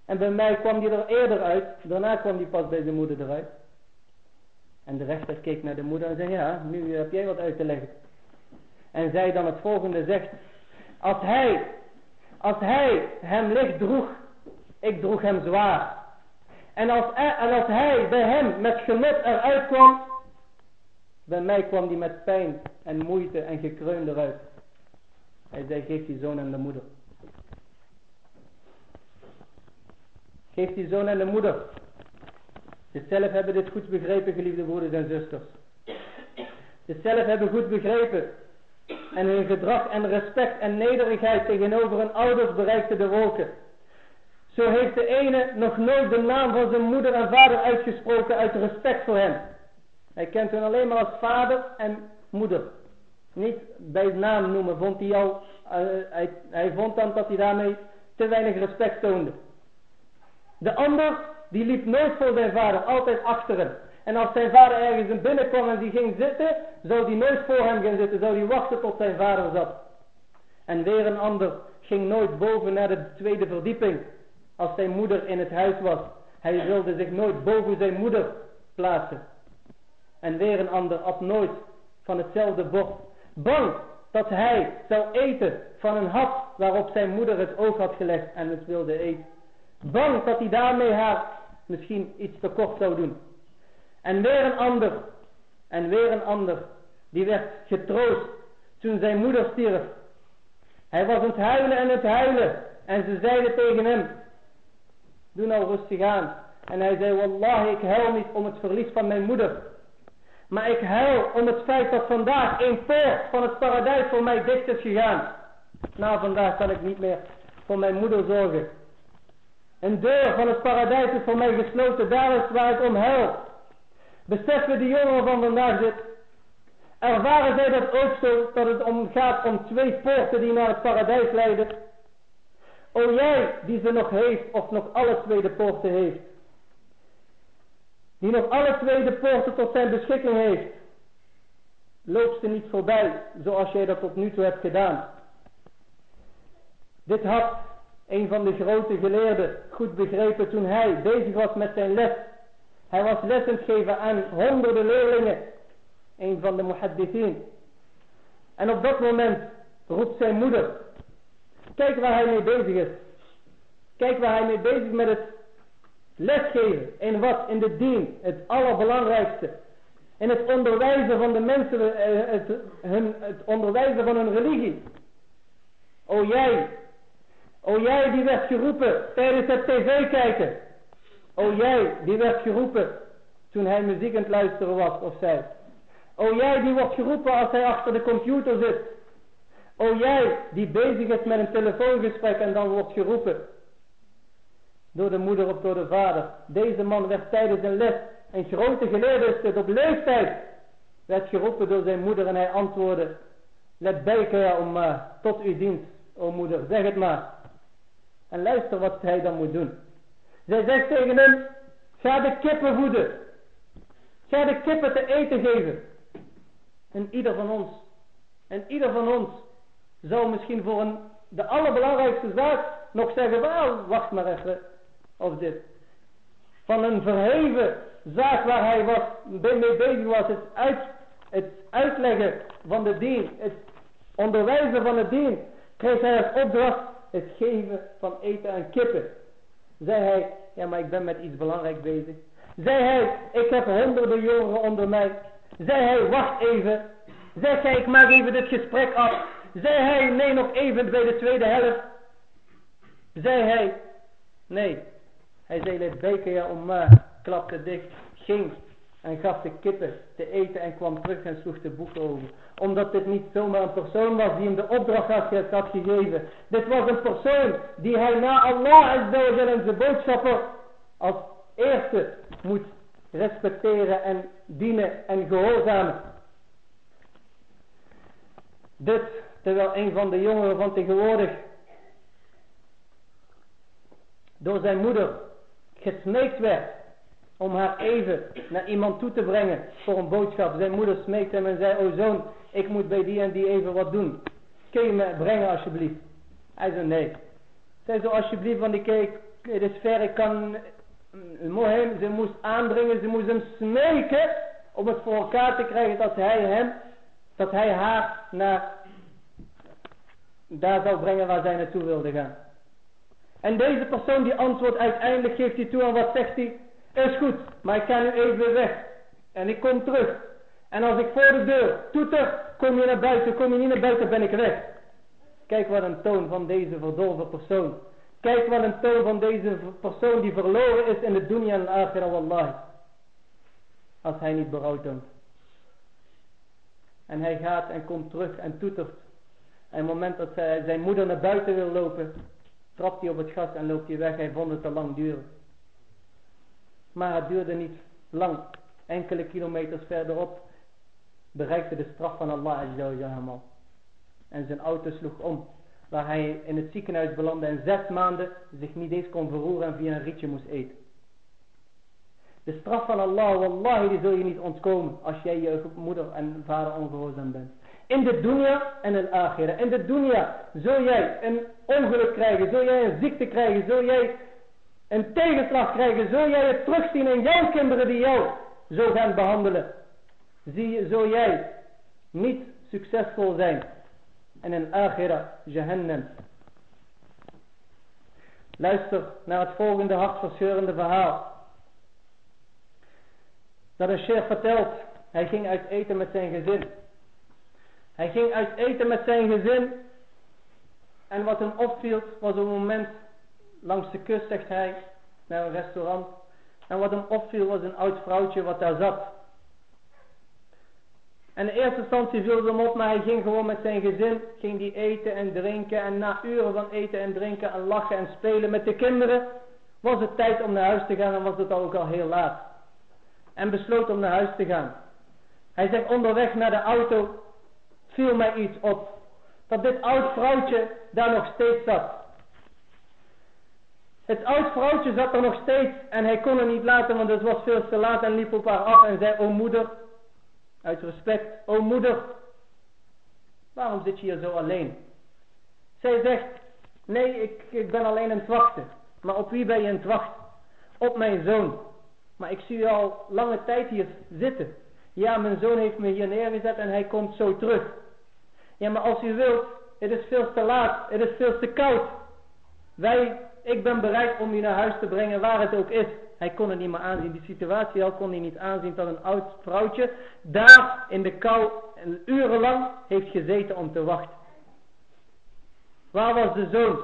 En bij mij kwam hij er eerder uit. Daarna kwam hij pas bij zijn moeder eruit. En de rechter keek naar de moeder en zei, ja, nu heb jij wat uit te leggen. En zij dan het volgende zegt. Als hij, als hij hem licht droeg, ik droeg hem zwaar. En als, en als hij bij hem met genot eruit kwam, bij mij kwam hij met pijn en moeite en gekreund eruit. Hij zei, geef die zoon aan de moeder. Geef die zoon aan de moeder. Ze zelf hebben dit goed begrepen, geliefde broeders en zusters. Ze zelf hebben goed begrepen. En hun gedrag en respect en nederigheid tegenover hun ouders bereikte de wolken. Zo heeft de ene nog nooit de naam van zijn moeder en vader uitgesproken uit respect voor hem. Hij kent hen alleen maar als vader en moeder. Niet bij naam noemen, vond hij al, uh, hij, hij vond dan dat hij daarmee te weinig respect toonde. De ander, die liep nooit voor zijn vader, altijd achter hem. En als zijn vader ergens in binnenkwam en die ging zitten, zou die nooit voor hem gaan zitten, zou die wachten tot zijn vader zat. En weer een ander ging nooit boven naar de tweede verdieping als zijn moeder in het huis was. Hij wilde zich nooit boven zijn moeder plaatsen. En weer een ander at nooit van hetzelfde bord. Bang dat hij zou eten van een hap waarop zijn moeder het oog had gelegd en het wilde eten. Bang dat hij daarmee haar misschien iets tekort zou doen. En weer een ander, en weer een ander, die werd getroost toen zijn moeder stierf. Hij was aan het huilen en het huilen. En ze zeiden tegen hem, doe nou rustig aan. En hij zei, wallahi, ik huil niet om het verlies van mijn moeder. Maar ik huil om het feit dat vandaag een poort van het paradijs voor mij dicht is gegaan. Na vandaag kan ik niet meer voor mijn moeder zorgen. Een deur van het paradijs is voor mij gesloten. Daar is waar ik om huil. Beseffen de jongeren van vandaag dit. Ervaren zij dat ook zo, dat het om gaat om twee poorten die naar het paradijs leiden. O jij die ze nog heeft, of nog alle twee de poorten heeft. Die nog alle twee de poorten tot zijn beschikking heeft. Loop ze niet voorbij, zoals jij dat tot nu toe hebt gedaan. Dit had een van de grote geleerden goed begrepen toen hij bezig was met zijn les. Hij was lessen geven aan honderden leerlingen. Een van de muhaddithin. En op dat moment roept zijn moeder. Kijk waar hij mee bezig is. Kijk waar hij mee bezig is met het lesgeven. In wat? In de dien. Het allerbelangrijkste. In het onderwijzen van de mensen. Eh, het, het onderwijzen van hun religie. O jij O jij die werd geroepen tijdens het tv kijken. O jij die werd geroepen toen hij muziek aan het luisteren was of zij. O jij die wordt geroepen als hij achter de computer zit. O jij die bezig is met een telefoongesprek en dan wordt geroepen. Door de moeder of door de vader. Deze man werd tijdens een les een grote geleerde is op leeftijd. Werd geroepen door zijn moeder en hij antwoordde. Let bijken ja omma, tot uw dienst, o moeder, zeg het maar. En luister wat hij dan moet doen. Zij zegt tegen hem, ga de kippen voeden. Ga de kippen te eten geven. En ieder van ons, en ieder van ons zou misschien voor een, de allerbelangrijkste zaak nog zeggen, wel, wacht maar even, of dit. Van een verheven zaak waar hij was, mee bezig was, het, uit, het uitleggen van de dien, het onderwijzen van de dien, kreeg hij als opdracht het geven van eten aan kippen. Zei hij, ja maar ik ben met iets belangrijks bezig. Zei hij, ik heb honderden jongeren onder mij. Zei hij, wacht even. Zei hij, ik maak even dit gesprek af. Zei hij, nee nog even bij de tweede helft. Zei hij, nee. Hij zei, let beker ja om klapte dicht, ging en gaf de kippen te eten en kwam terug en sloeg de boeken over. Omdat dit niet zomaar een persoon was die hem de opdracht had, had gegeven. Dit was een persoon die hij na Allah en zijn boodschapper als eerste moet respecteren en dienen en gehoorzamen. Dit terwijl een van de jongeren van tegenwoordig door zijn moeder gesmeekt werd om haar even naar iemand toe te brengen voor een boodschap. Zijn moeder smeekte hem en zei, o zoon, ik moet bij die en die even wat doen. Kun je me brengen alsjeblieft? Hij zei, nee. Zij zo alsjeblieft, want ik kijk, het is ver, ik kan... Mohem, ze moest aandringen, ze moest hem smeken om het voor elkaar te krijgen dat hij hem, dat hij haar naar daar zou brengen waar zij naartoe wilde gaan. En deze persoon die antwoordt uiteindelijk geeft hij toe en wat zegt hij? Is goed, maar ik ga nu even weg. En ik kom terug. En als ik voor de deur toeter, kom je naar buiten. Kom je niet naar buiten, ben ik weg. Kijk wat een toon van deze verdorven persoon. Kijk wat een toon van deze persoon die verloren is in de dunya en akhirah, wallahi. Als hij niet berouw toont. En hij gaat en komt terug en toetert. En op het moment dat zijn moeder naar buiten wil lopen, trapt hij op het gas en loopt hij weg. Hij vond het te lang duren. Maar het duurde niet lang. Enkele kilometers verderop bereikte de straf van Allah hem al. En zijn auto sloeg om. Waar hij in het ziekenhuis belandde en zes maanden zich niet eens kon verroeren en via een rietje moest eten. De straf van Allah, wallahi, die zul je niet ontkomen als jij je moeder en vader ongehoorzaam bent. In de dunya en het akhira. In de dunya zul jij een ongeluk krijgen, zul jij een ziekte krijgen, zul jij een tegenslag krijgen, zul jij het terugzien in jouw kinderen die jou zo gaan behandelen. Zie, zul jij niet succesvol zijn. En in akhira jahannam. Luister naar het volgende hartverscheurende verhaal. Dat een sheikh vertelt, hij ging uit eten met zijn gezin. Hij ging uit eten met zijn gezin. En wat hem opviel was een moment langs de kust, zegt hij, naar een restaurant. En wat hem opviel was een oud vrouwtje wat daar zat. En in eerste instantie viel hem op, maar hij ging gewoon met zijn gezin, ging die eten en drinken. En na uren van eten en drinken en lachen en spelen met de kinderen, was het tijd om naar huis te gaan en was het ook al heel laat. En besloot om naar huis te gaan. Hij zegt onderweg naar de auto, viel mij iets op. Dat dit oud vrouwtje daar nog steeds zat. Het oud vrouwtje zat er nog steeds en hij kon het niet laten, want het was veel te laat en liep op haar af en zei, o moeder, uit respect, o moeder, waarom zit je hier zo alleen? Zij zegt, nee, ik, ik ben alleen aan het wachten. Maar op wie ben je aan het wachten? Op mijn zoon. Maar ik zie je al lange tijd hier zitten. Ja, mijn zoon heeft me hier neergezet en hij komt zo terug. Ja, maar als u wilt, het is veel te laat, het is veel te koud. Wij, ik ben bereid om u naar huis te brengen waar het ook is. Hij kon het niet meer aanzien. Die situatie al kon hij niet aanzien dat een oud vrouwtje daar in de kou een urenlang heeft gezeten om te wachten. Waar was de zoon?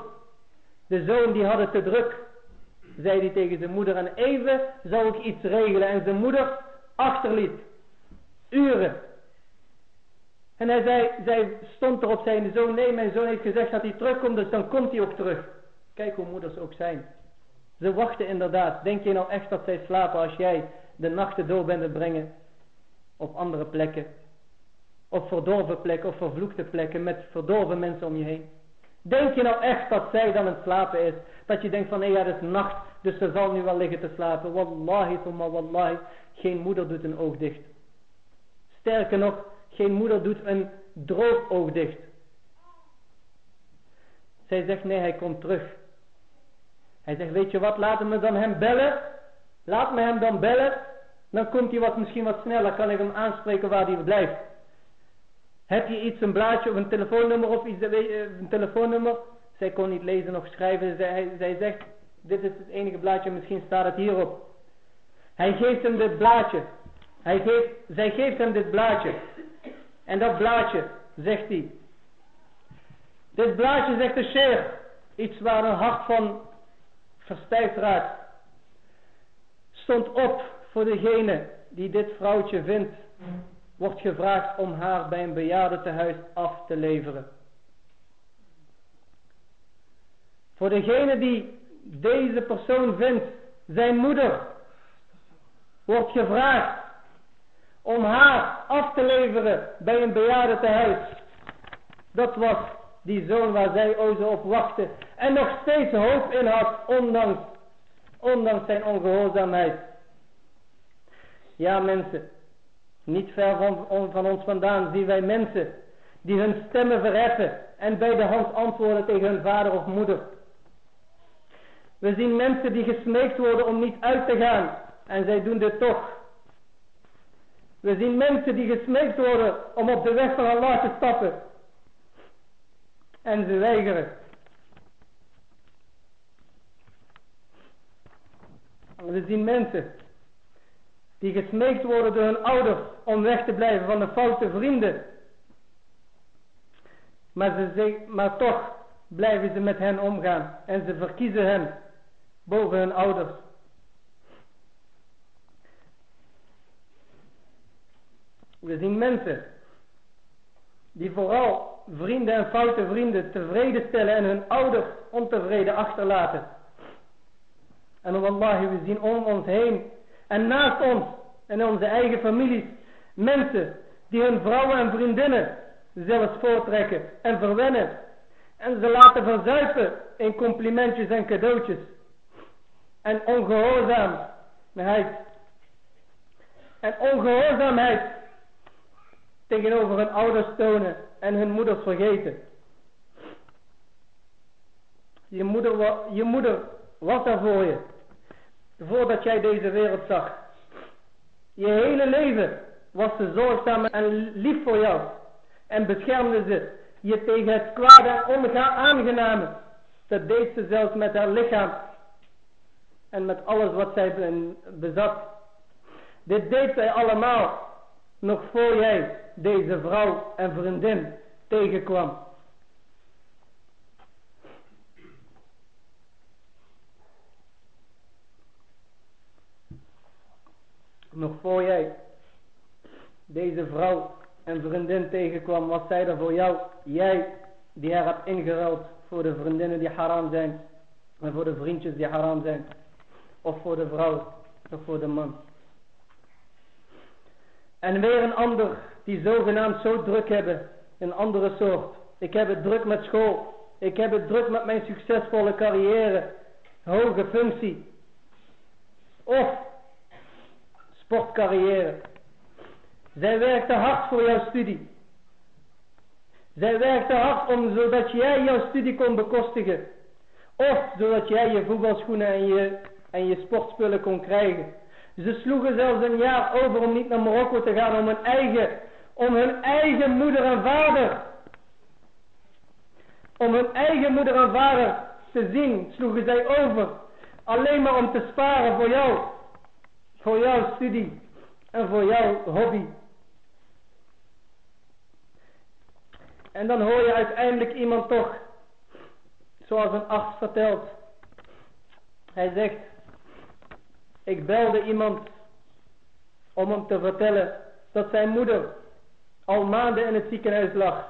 De zoon die had het te druk. Zei hij tegen zijn moeder. En even zou ik iets regelen. En zijn moeder achterliet. Uren. En hij zei, zij stond erop zijn zoon. Nee, mijn zoon heeft gezegd dat hij terugkomt. Dus dan komt hij ook terug. Kijk hoe moeders ook zijn. Ze wachten inderdaad. Denk je nou echt dat zij slapen als jij de nachten door bent te brengen op andere plekken? Op verdorven plekken of vervloekte plekken met verdorven mensen om je heen? Denk je nou echt dat zij dan aan het slapen is? Dat je denkt van nee ja het is nacht dus ze zal nu wel liggen te slapen. Wallahi, thumma wallahi, geen moeder doet een oog dicht. Sterker nog, geen moeder doet een droog oog dicht. Zij zegt nee hij komt terug. Hij zegt, weet je wat, laten we dan hem bellen. Laat me hem dan bellen. Dan komt hij wat, misschien wat sneller, kan ik hem aanspreken waar hij blijft. Heb je iets, een blaadje of een telefoonnummer of iets, eh, een telefoonnummer? Zij kon niet lezen of schrijven. Zij, zij zegt, dit is het enige blaadje, misschien staat het hierop. Hij geeft hem dit blaadje. Hij geeft, zij geeft hem dit blaadje. En dat blaadje, zegt hij. Dit blaadje zegt de sheikh. Iets waar een hart van verstijfd raakt, stond op voor degene die dit vrouwtje vindt, wordt gevraagd om haar bij een bejaardentehuis af te leveren. Voor degene die deze persoon vindt, zijn moeder, wordt gevraagd om haar af te leveren bij een bejaardentehuis. Dat was die zoon waar zij o zo op wachtte. En nog steeds hoop in had, ondanks, ondanks zijn ongehoorzaamheid. Ja mensen, niet ver van, van ons vandaan zien wij mensen die hun stemmen verheffen en bij de hand antwoorden tegen hun vader of moeder. We zien mensen die gesmeekt worden om niet uit te gaan en zij doen dit toch. We zien mensen die gesmeekt worden om op de weg van Allah te stappen en ze weigeren. We zien mensen die gesmeekt worden door hun ouders om weg te blijven van de foute vrienden. Maar, ze, maar toch blijven ze met hen omgaan en ze verkiezen hen boven hun ouders. We zien mensen die vooral vrienden en foute vrienden tevreden stellen en hun ouders ontevreden achterlaten. En wallahi, we zien om ons heen en naast ons en in onze eigen families mensen die hun vrouwen en vriendinnen zelfs voortrekken en verwennen. En ze laten verzuipen in complimentjes en cadeautjes. En ongehoorzaamheid. En ongehoorzaamheid tegenover hun ouders tonen en hun moeders vergeten. Je moeder, je moeder was daar voor je. Voordat jij deze wereld zag. Je hele leven was ze zorgzaam en lief voor jou. En beschermde ze je tegen het kwade en aangename. Dat deed ze zelfs met haar lichaam. En met alles wat zij bezat. Dit deed zij allemaal. Nog voor jij deze vrouw en vriendin tegenkwam. Nog voor jij deze vrouw en vriendin tegenkwam, was zij er voor jou. Jij die haar hebt ingeruild voor de vriendinnen die haram zijn. En voor de vriendjes die haram zijn. Of voor de vrouw of voor de man. En weer een ander die zogenaamd zo druk hebben. Een andere soort. Ik heb het druk met school. Ik heb het druk met mijn succesvolle carrière. Hoge functie. Of sportcarrière. Zij werkte hard voor jouw studie. Zij werkte hard om zodat jij jouw studie kon bekostigen. Of zodat jij je voetbalschoenen en je, en je sportspullen kon krijgen. Ze sloegen zelfs een jaar over om niet naar Marokko te gaan om hun eigen, om hun eigen moeder en vader. Om hun eigen moeder en vader te zien, sloegen zij over. Alleen maar om te sparen voor jou. Voor jouw studie en voor jouw hobby. En dan hoor je uiteindelijk iemand toch, zoals een arts vertelt. Hij zegt, ik belde iemand om hem te vertellen dat zijn moeder al maanden in het ziekenhuis lag.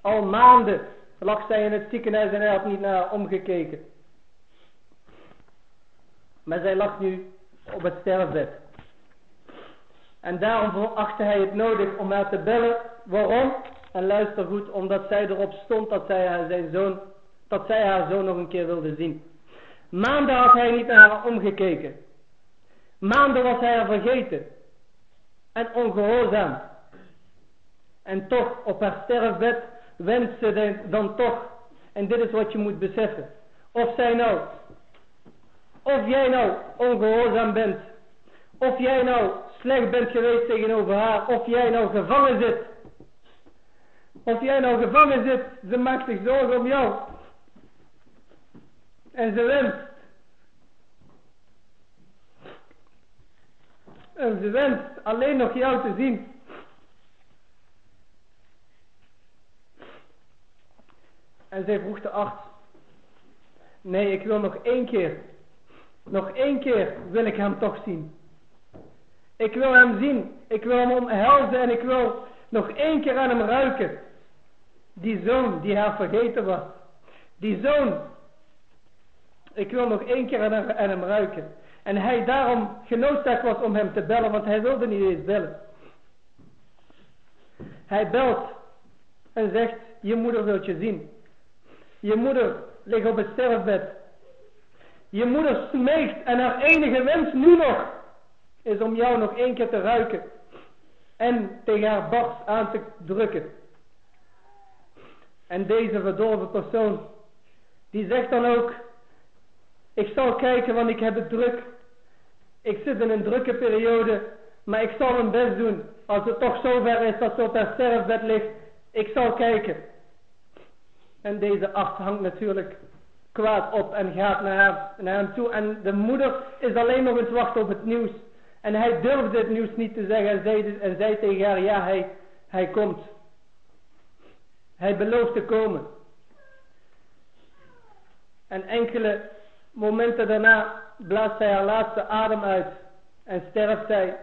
Al maanden lag zij in het ziekenhuis en hij had niet naar haar omgekeken. Maar zij lag nu op het sterfbed. En daarom achtte hij het nodig om haar te bellen. Waarom? En luister goed, omdat zij erop stond dat zij haar, zijn zoon, dat zij haar zoon nog een keer wilde zien. Maanden had hij niet naar haar omgekeken. Maanden was hij haar vergeten. En ongehoorzaam. En toch, op haar sterfbed, wenst ze dan toch. En dit is wat je moet beseffen. Of zij nou, of jij nou ongehoorzaam bent. Of jij nou slecht bent geweest tegenover haar. Of jij nou gevangen zit of jij nou gevangen zit, ze maakt zich zorgen om jou. En ze wenst. En ze wenst alleen nog jou te zien. En zij vroeg de arts. Nee, ik wil nog één keer. Nog één keer wil ik hem toch zien. Ik wil hem zien. Ik wil hem omhelzen en ik wil nog één keer aan hem ruiken. Die zoon die haar vergeten was. Die zoon. Ik wil nog één keer aan hem, ruiken. En hij daarom genoodzaakt was om hem te bellen. Want hij wilde niet eens bellen. Hij belt. En zegt. Je moeder wilt je zien. Je moeder ligt op het sterfbed. Je moeder smeekt. En haar enige wens nu nog. Is om jou nog één keer te ruiken. En tegen haar borst aan te drukken. En deze verdorven persoon, die zegt dan ook, ik zal kijken want ik heb het druk. Ik zit in een drukke periode, maar ik zal mijn best doen. Als het toch zover is dat ze op haar sterfbed ligt, ik zal kijken. En deze arts hangt natuurlijk kwaad op en gaat naar hem, naar hem toe. En de moeder is alleen nog eens wachten op het nieuws. En hij durfde het nieuws niet te zeggen en zei, zei tegen haar, ja hij, hij komt. Hij belooft te komen. En enkele momenten daarna blaast zij haar laatste adem uit. En sterft zij.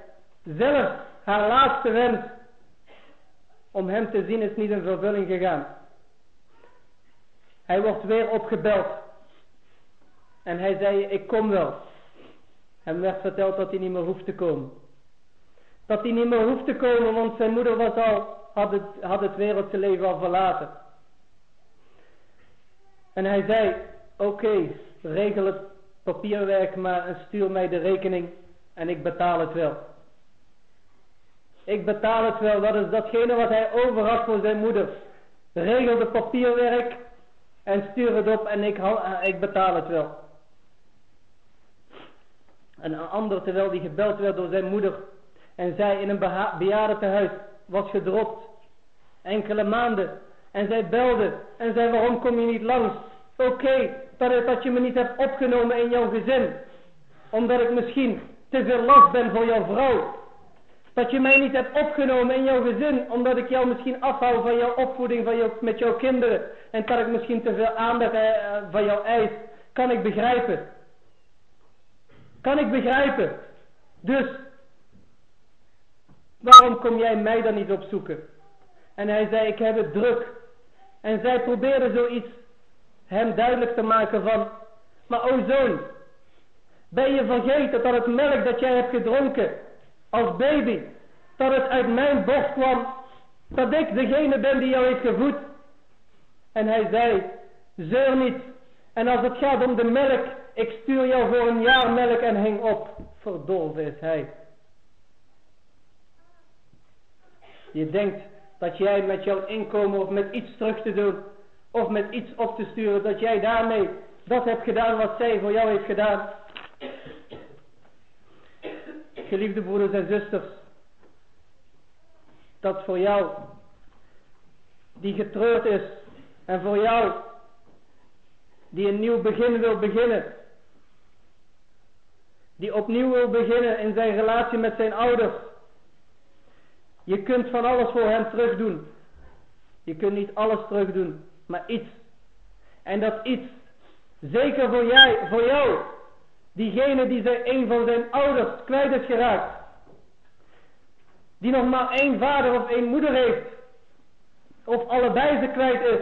Zelf haar laatste wens om hem te zien is niet in vervulling gegaan. Hij wordt weer opgebeld. En hij zei, ik kom wel. Hem werd verteld dat hij niet meer hoeft te komen. Dat hij niet meer hoeft te komen, want zijn moeder was al had het, had het wereldse leven al verlaten. En hij zei, oké, regel het papierwerk maar stuur mij de rekening en ik betaal het wel. Ik betaal het wel. Dat is datgene wat hij over voor zijn moeder. Regel de papierwerk. En stuur het op en ik, eh, ik betaal het wel. En een ander terwijl die gebeld werd door zijn moeder. En zij in een bejaardentehuis was gedropt. Enkele maanden. En zij belde en zei waarom kom je niet langs? Oké, dat, je me niet hebt opgenomen in jouw gezin. Omdat ik misschien te veel last ben voor jouw vrouw. Dat je mij niet hebt opgenomen in jouw gezin. Omdat ik jou misschien afhoud van jouw opvoeding van jou, met jouw kinderen. En dat ik misschien te veel aandacht uh, van jou eis. Kan ik begrijpen. Kan ik begrijpen. Dus. Waarom kom jij mij dan niet opzoeken? En hij zei ik heb het druk. En zij probeerde zoiets hem duidelijk te maken van. Maar o zoon. Ben je vergeten dat het melk dat jij hebt gedronken als baby, dat het uit mijn borst kwam, dat ik degene ben die jou heeft gevoed. En hij zei, zeur niet. En als het gaat om de melk, ik stuur jou voor een jaar melk en hing op. Verdolven is hij. Je denkt dat jij met jouw inkomen of met iets terug te doen, of met iets op te sturen, dat jij daarmee dat hebt gedaan wat zij voor jou heeft gedaan. Geliefde broeders en zusters, dat voor jou, die getreurd is, en voor jou, die een nieuw begin wil beginnen, die opnieuw wil beginnen in zijn relatie met zijn ouders. Je kunt van alles voor hem terugdoen. Je kunt niet alles terugdoen, maar iets. En dat iets, zeker voor, jij, voor jou, Diegene die zijn, een van zijn ouders kwijt is geraakt. Die nog maar één vader of één moeder heeft. Of allebei ze kwijt is.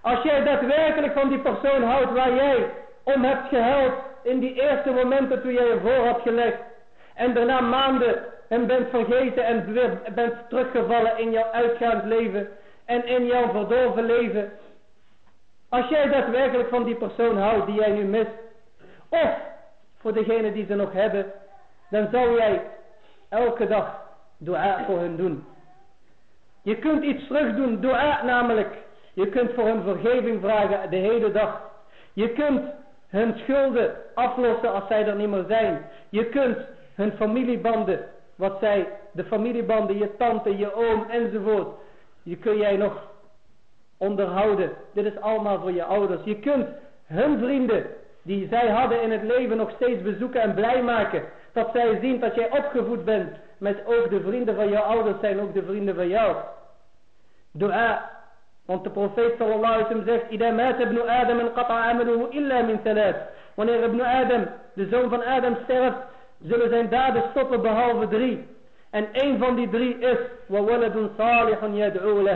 Als jij daadwerkelijk van die persoon houdt waar jij om hebt gehuild in die eerste momenten toen jij je voor had gelegd. En daarna maanden en bent vergeten en bent teruggevallen in jouw uitgaand leven. En in jouw verdorven leven. Als jij daadwerkelijk van die persoon houdt die jij nu mist. Of voor degene die ze nog hebben. Dan zou jij elke dag dua voor hen doen. Je kunt iets terug doen. Dua namelijk. Je kunt voor hun vergeving vragen de hele dag. Je kunt hun schulden aflossen als zij er niet meer zijn. Je kunt hun familiebanden, wat zij, de familiebanden, je tante, je oom enzovoort. Je kun jij nog onderhouden. Dit is allemaal voor je ouders. Je kunt hun vrienden die zij hadden in het leven nog steeds bezoeken en blij maken. Dat zij zien dat jij opgevoed bent met ook de vrienden van jouw ouders zijn ook de vrienden van jou. Dua. Want de profeet sallallahu alaihi zegt, Ida ibn Adam en qata amaluhu illa min thalath. Wanneer ibn Adam, de zoon van Adam, sterft, zullen zijn daden stoppen behalve drie. En één van die drie is, wa waladun salihun yad'u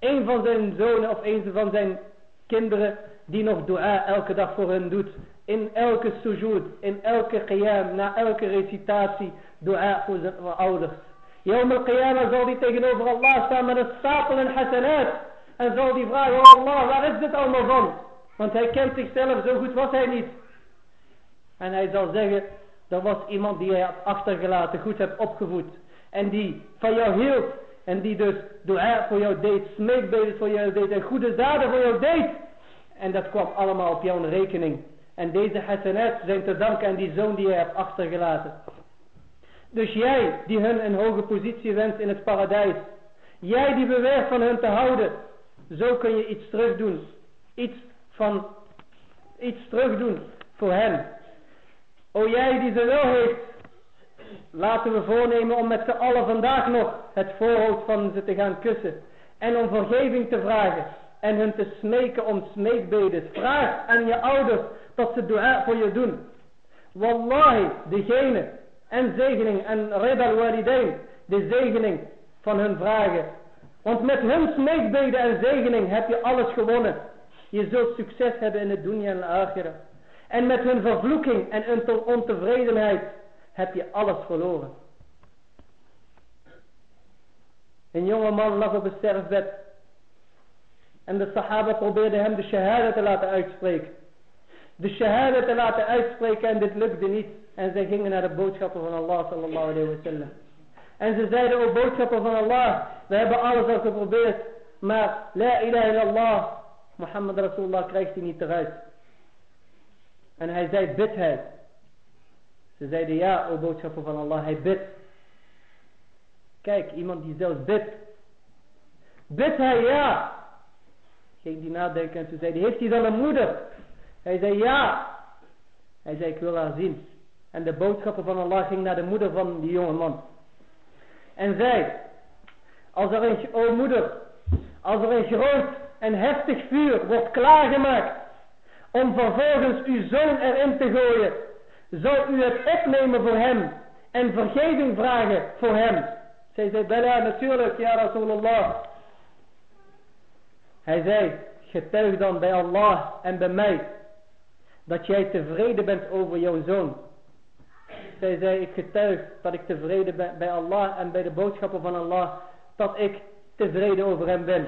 een van zijn zonen of een van zijn kinderen die nog dua elke dag voor hen doet. In elke sujud, in elke qiyam, na elke recitatie, dua voor zijn ouders. Yom al-qiyamah zal die tegenover Allah staan met een stapel en hasanat. En zal die vragen, oh Allah, waar is dit allemaal van? Want hij kent zichzelf, zo goed was hij niet. En hij zal zeggen, dat was iemand die hij had achtergelaten, goed hebt opgevoed. En die van jou hield en die dus dua voor jou deed, smeekbeden voor jou deed en goede daden voor jou deed. En dat kwam allemaal op jouw rekening. En deze hasanat zijn te danken aan die zoon die je hebt achtergelaten. Dus jij die hun een hoge positie wenst in het paradijs. Jij die beweert van hun te houden. Zo kun je iets terugdoen. Iets van, iets terugdoen voor hen. O jij die ze wel heeft Laten we voornemen om met z'n allen vandaag nog het voorhoofd van ze te gaan kussen. En om vergeving te vragen. En hun te smeken om smeekbeden. Vraag aan je ouders dat ze dua voor je doen. Wallahi, degene en zegening en redal walidain, de zegening van hun vragen. Want met hun smeekbeden en zegening heb je alles gewonnen. Je zult succes hebben in het dunya en de akhira. En met hun vervloeking en ontevredenheid heb je alles verloren. Een jonge man lag op het sterfbed. En de sahaba probeerden hem de shahada te laten uitspreken. De shahada te laten uitspreken en dit lukte niet. En zij gingen naar de boodschappen van Allah wa sallam. En ze zeiden, o boodschapper van Allah, we hebben alles al geprobeerd. Maar la ilaha illallah, Mohammed Rasulullah krijgt hij niet eruit. En hij zei, bid hij. Ze zeiden, ja, o boodschapper van Allah, hij bidt. Kijk, iemand die zelfs bidt. Bidt hij, ja. Ging die nadenken en toen zei hij, heeft hij dan een moeder? Hij zei, ja. Hij zei, ik wil haar zien. En de boodschapper van Allah ging naar de moeder van die jonge man. En zei, als er een, o moeder, als er een groot en heftig vuur wordt klaargemaakt om vervolgens uw zoon erin te gooien, zou u het opnemen voor hem en vergeving vragen voor hem. Zij zei, Bella, natuurlijk, ja Rasulullah. Hij zei, getuig dan bij Allah en bij mij dat jij tevreden bent over jouw zoon. Zij zei, ik getuig dat ik tevreden ben bij Allah en bij de boodschappen van Allah, dat ik tevreden over hem ben.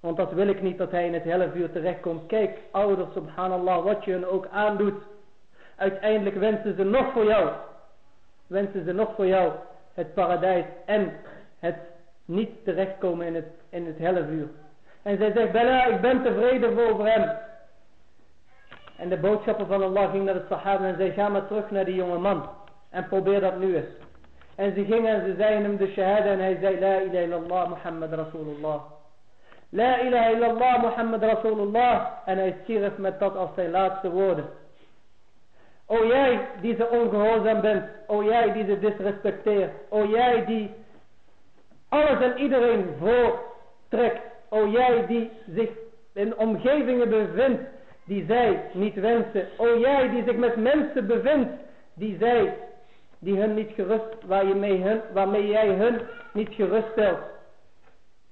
Want dat wil ik niet dat hij in het hellevuur terechtkomt. Kijk, ouders, subhanallah, wat je hen ook aandoet. Uiteindelijk wensen ze nog voor jou. Wensen ze nog voor jou het paradijs en het niet terechtkomen in het, in het hellevuur. En zij zegt, Bella, ik ben tevreden over hem. En de boodschapper van Allah ging naar de sahaba en zei, ga maar terug naar die jonge man. En probeer dat nu eens. En ze gingen en ze zeiden hem de shahada en hij zei, La ilaha illallah Muhammad Rasulullah. La ilaha illallah Muhammad Rasulullah. En hij stierf met dat als zijn laatste woorden. O jij die ze ongehoorzaam bent. O jij die ze disrespecteert. O jij die alles en iedereen voortrekt. O jij die zich in omgevingen bevindt die zij niet wensen. O jij die zich met mensen bevindt die zij, die hun niet gerust, waar je mee waarmee jij hun niet gerust stelt.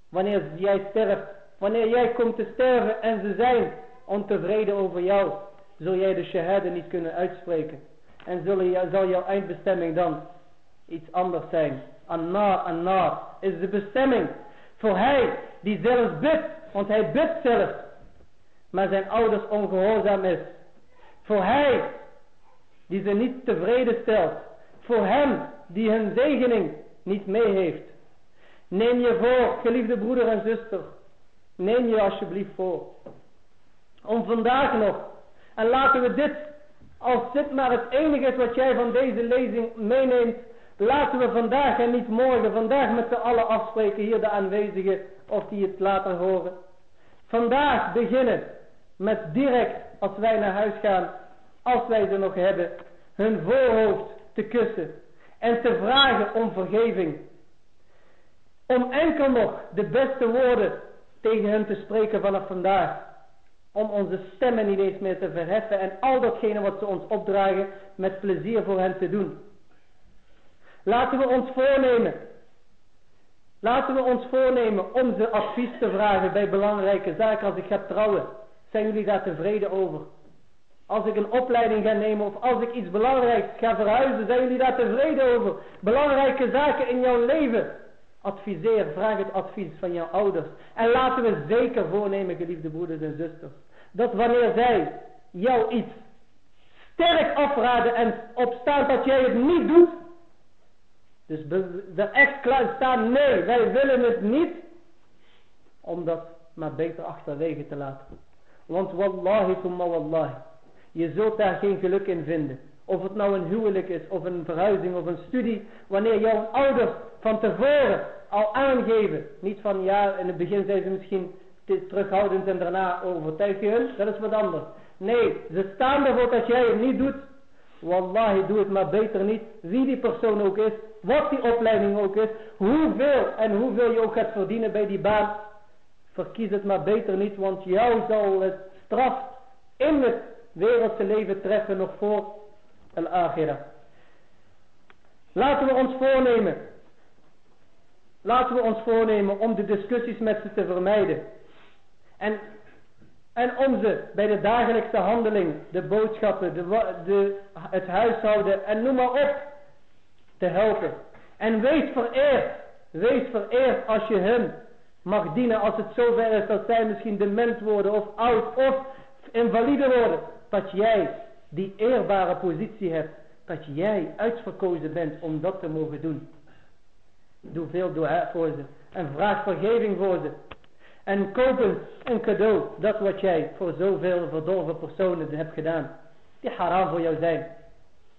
Wanneer jij sterft, wanneer jij komt te sterven en ze zijn ontevreden over jou, zul jij de shahada niet kunnen uitspreken. En zal jouw eindbestemming dan iets anders zijn. Anna, anna is de bestemming voor hij die zelfs bidt, want hij bidt zelf, maar zijn ouders ongehoorzaam is. Voor hij die ze niet tevreden stelt. Voor hem die hun zegening niet mee heeft. Neem je voor, geliefde broeder en zuster. Neem je alsjeblieft voor. Om vandaag nog. En laten we dit, als dit maar het enige is wat jij van deze lezing meeneemt. Laten we vandaag en niet morgen, vandaag met z'n allen afspreken, hier de aanwezigen, of die het later horen. Vandaag beginnen met direct, als wij naar huis gaan, als wij ze nog hebben, hun voorhoofd te kussen en te vragen om vergeving. Om enkel nog de beste woorden tegen hen te spreken vanaf vandaag. Om onze stemmen niet eens meer te verheffen en al datgene wat ze ons opdragen met plezier voor hen te doen. Laten we ons voornemen. Laten we ons voornemen om ze advies te vragen bij belangrijke zaken als ik ga trouwen. Zijn jullie daar tevreden over? Als ik een opleiding ga nemen of als ik iets belangrijks ga verhuizen, zijn jullie daar tevreden over? Belangrijke zaken in jouw leven. Adviseer, vraag het advies van jouw ouders. En laten we zeker voornemen, geliefde broeders en zusters, dat wanneer zij jou iets sterk afraden en opstaan dat jij het niet doet, dus er echt klaar staan, nee, wij willen het niet, om dat maar beter achterwege te laten. Want wallahi thumma wallahi. Je zult daar geen geluk in vinden. Of het nou een huwelijk is, of een verhuizing, of een studie. Wanneer jouw ouders van tevoren al aangeven. Niet van ja, in het begin zijn ze misschien terughoudend en daarna overtuig je hun. Dat is wat anders. Nee, ze staan ervoor dat jij het niet doet. Wallahi, doe het maar beter niet. Wie die persoon ook is. Wat die opleiding ook is. Hoeveel en hoeveel je ook gaat verdienen bij die baan. Verkies het maar beter niet, want jou zal het straf in het wereldse leven treffen nog voor al-akhirah. Laten we ons voornemen. Laten we ons voornemen om de discussies met ze te vermijden. En, en om ze bij de dagelijkse handeling, de boodschappen, de, de, het huishouden en noem maar op, te helpen. En wees vereerd, wees vereerd als je hen mag dienen als het zover is dat zij misschien dement worden of oud of invalide worden. Dat jij die eerbare positie hebt. Dat jij uitverkozen bent om dat te mogen doen. Doe veel dua voor ze. En vraag vergeving voor ze. En koop een, cadeau. Dat wat jij voor zoveel verdorven personen hebt gedaan. Die haram voor jou zijn.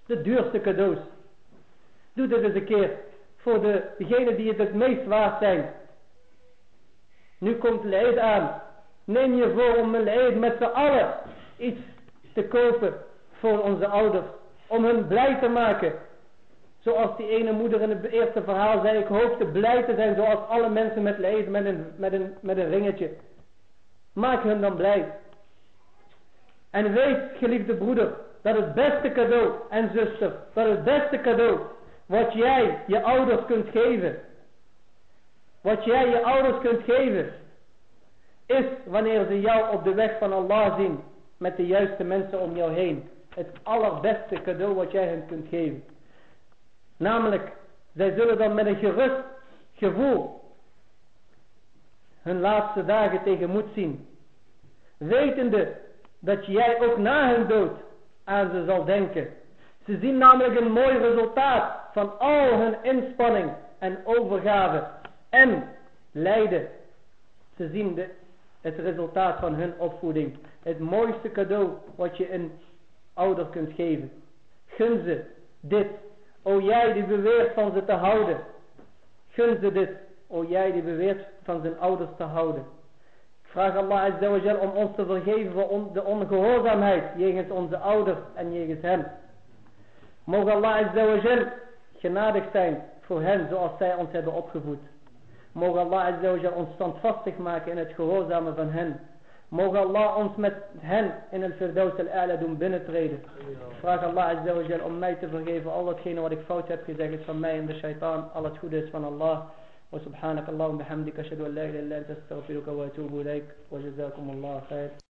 De duurste cadeaus. Doe dit eens een keer. Voor de, degenen die het het meest waard zijn. Nu komt leid aan. Neem je voor om een leid met z'n allen iets te kopen voor onze ouders. Om hen blij te maken. Zoals die ene moeder in het eerste verhaal zei. Ik hoopte blij te zijn zoals alle mensen met leed met een, met een, met een ringetje. Maak hen dan blij. En weet, geliefde broeder, dat het beste cadeau en zuster, dat het beste cadeau wat jij je ouders kunt geven, wat jij je ouders kunt geven, is wanneer ze jou op de weg van Allah zien met de juiste mensen om jou heen. Het allerbeste cadeau wat jij hen kunt geven. Namelijk, zij zullen dan met een gerust gevoel hun laatste dagen tegemoet zien. Wetende dat jij ook na hun dood aan ze zal denken. Ze zien namelijk een mooi resultaat van al hun inspanning en overgave en lijden. Ze zien de, het resultaat van hun opvoeding. Het mooiste cadeau wat je een ouder kunt geven. Gun ze dit. O jij die beweert van ze te houden. Gun ze dit. O jij die beweert van zijn ouders te houden. Ik vraag Allah Azza wa om ons te vergeven voor de ongehoorzaamheid jegens onze ouders en jegens hem. Mogen Allah Azza wa genadig zijn voor hen zoals zij ons hebben opgevoed. Mogen Allah Azza wa ons standvastig maken in het gehoorzamen van hen. Mogen Allah ons met hen in het Firdaus al-Ala doen binnentreden. Ik vraag Allah Azza wa om mij te vergeven. Al datgene wat ik fout heb gezegd is van mij en de shaitaan. Al het goede is van Allah. Wa subhanak Allahum hamdika Shadu an la wa atubu ilaik. Wa jazakum Allah khair.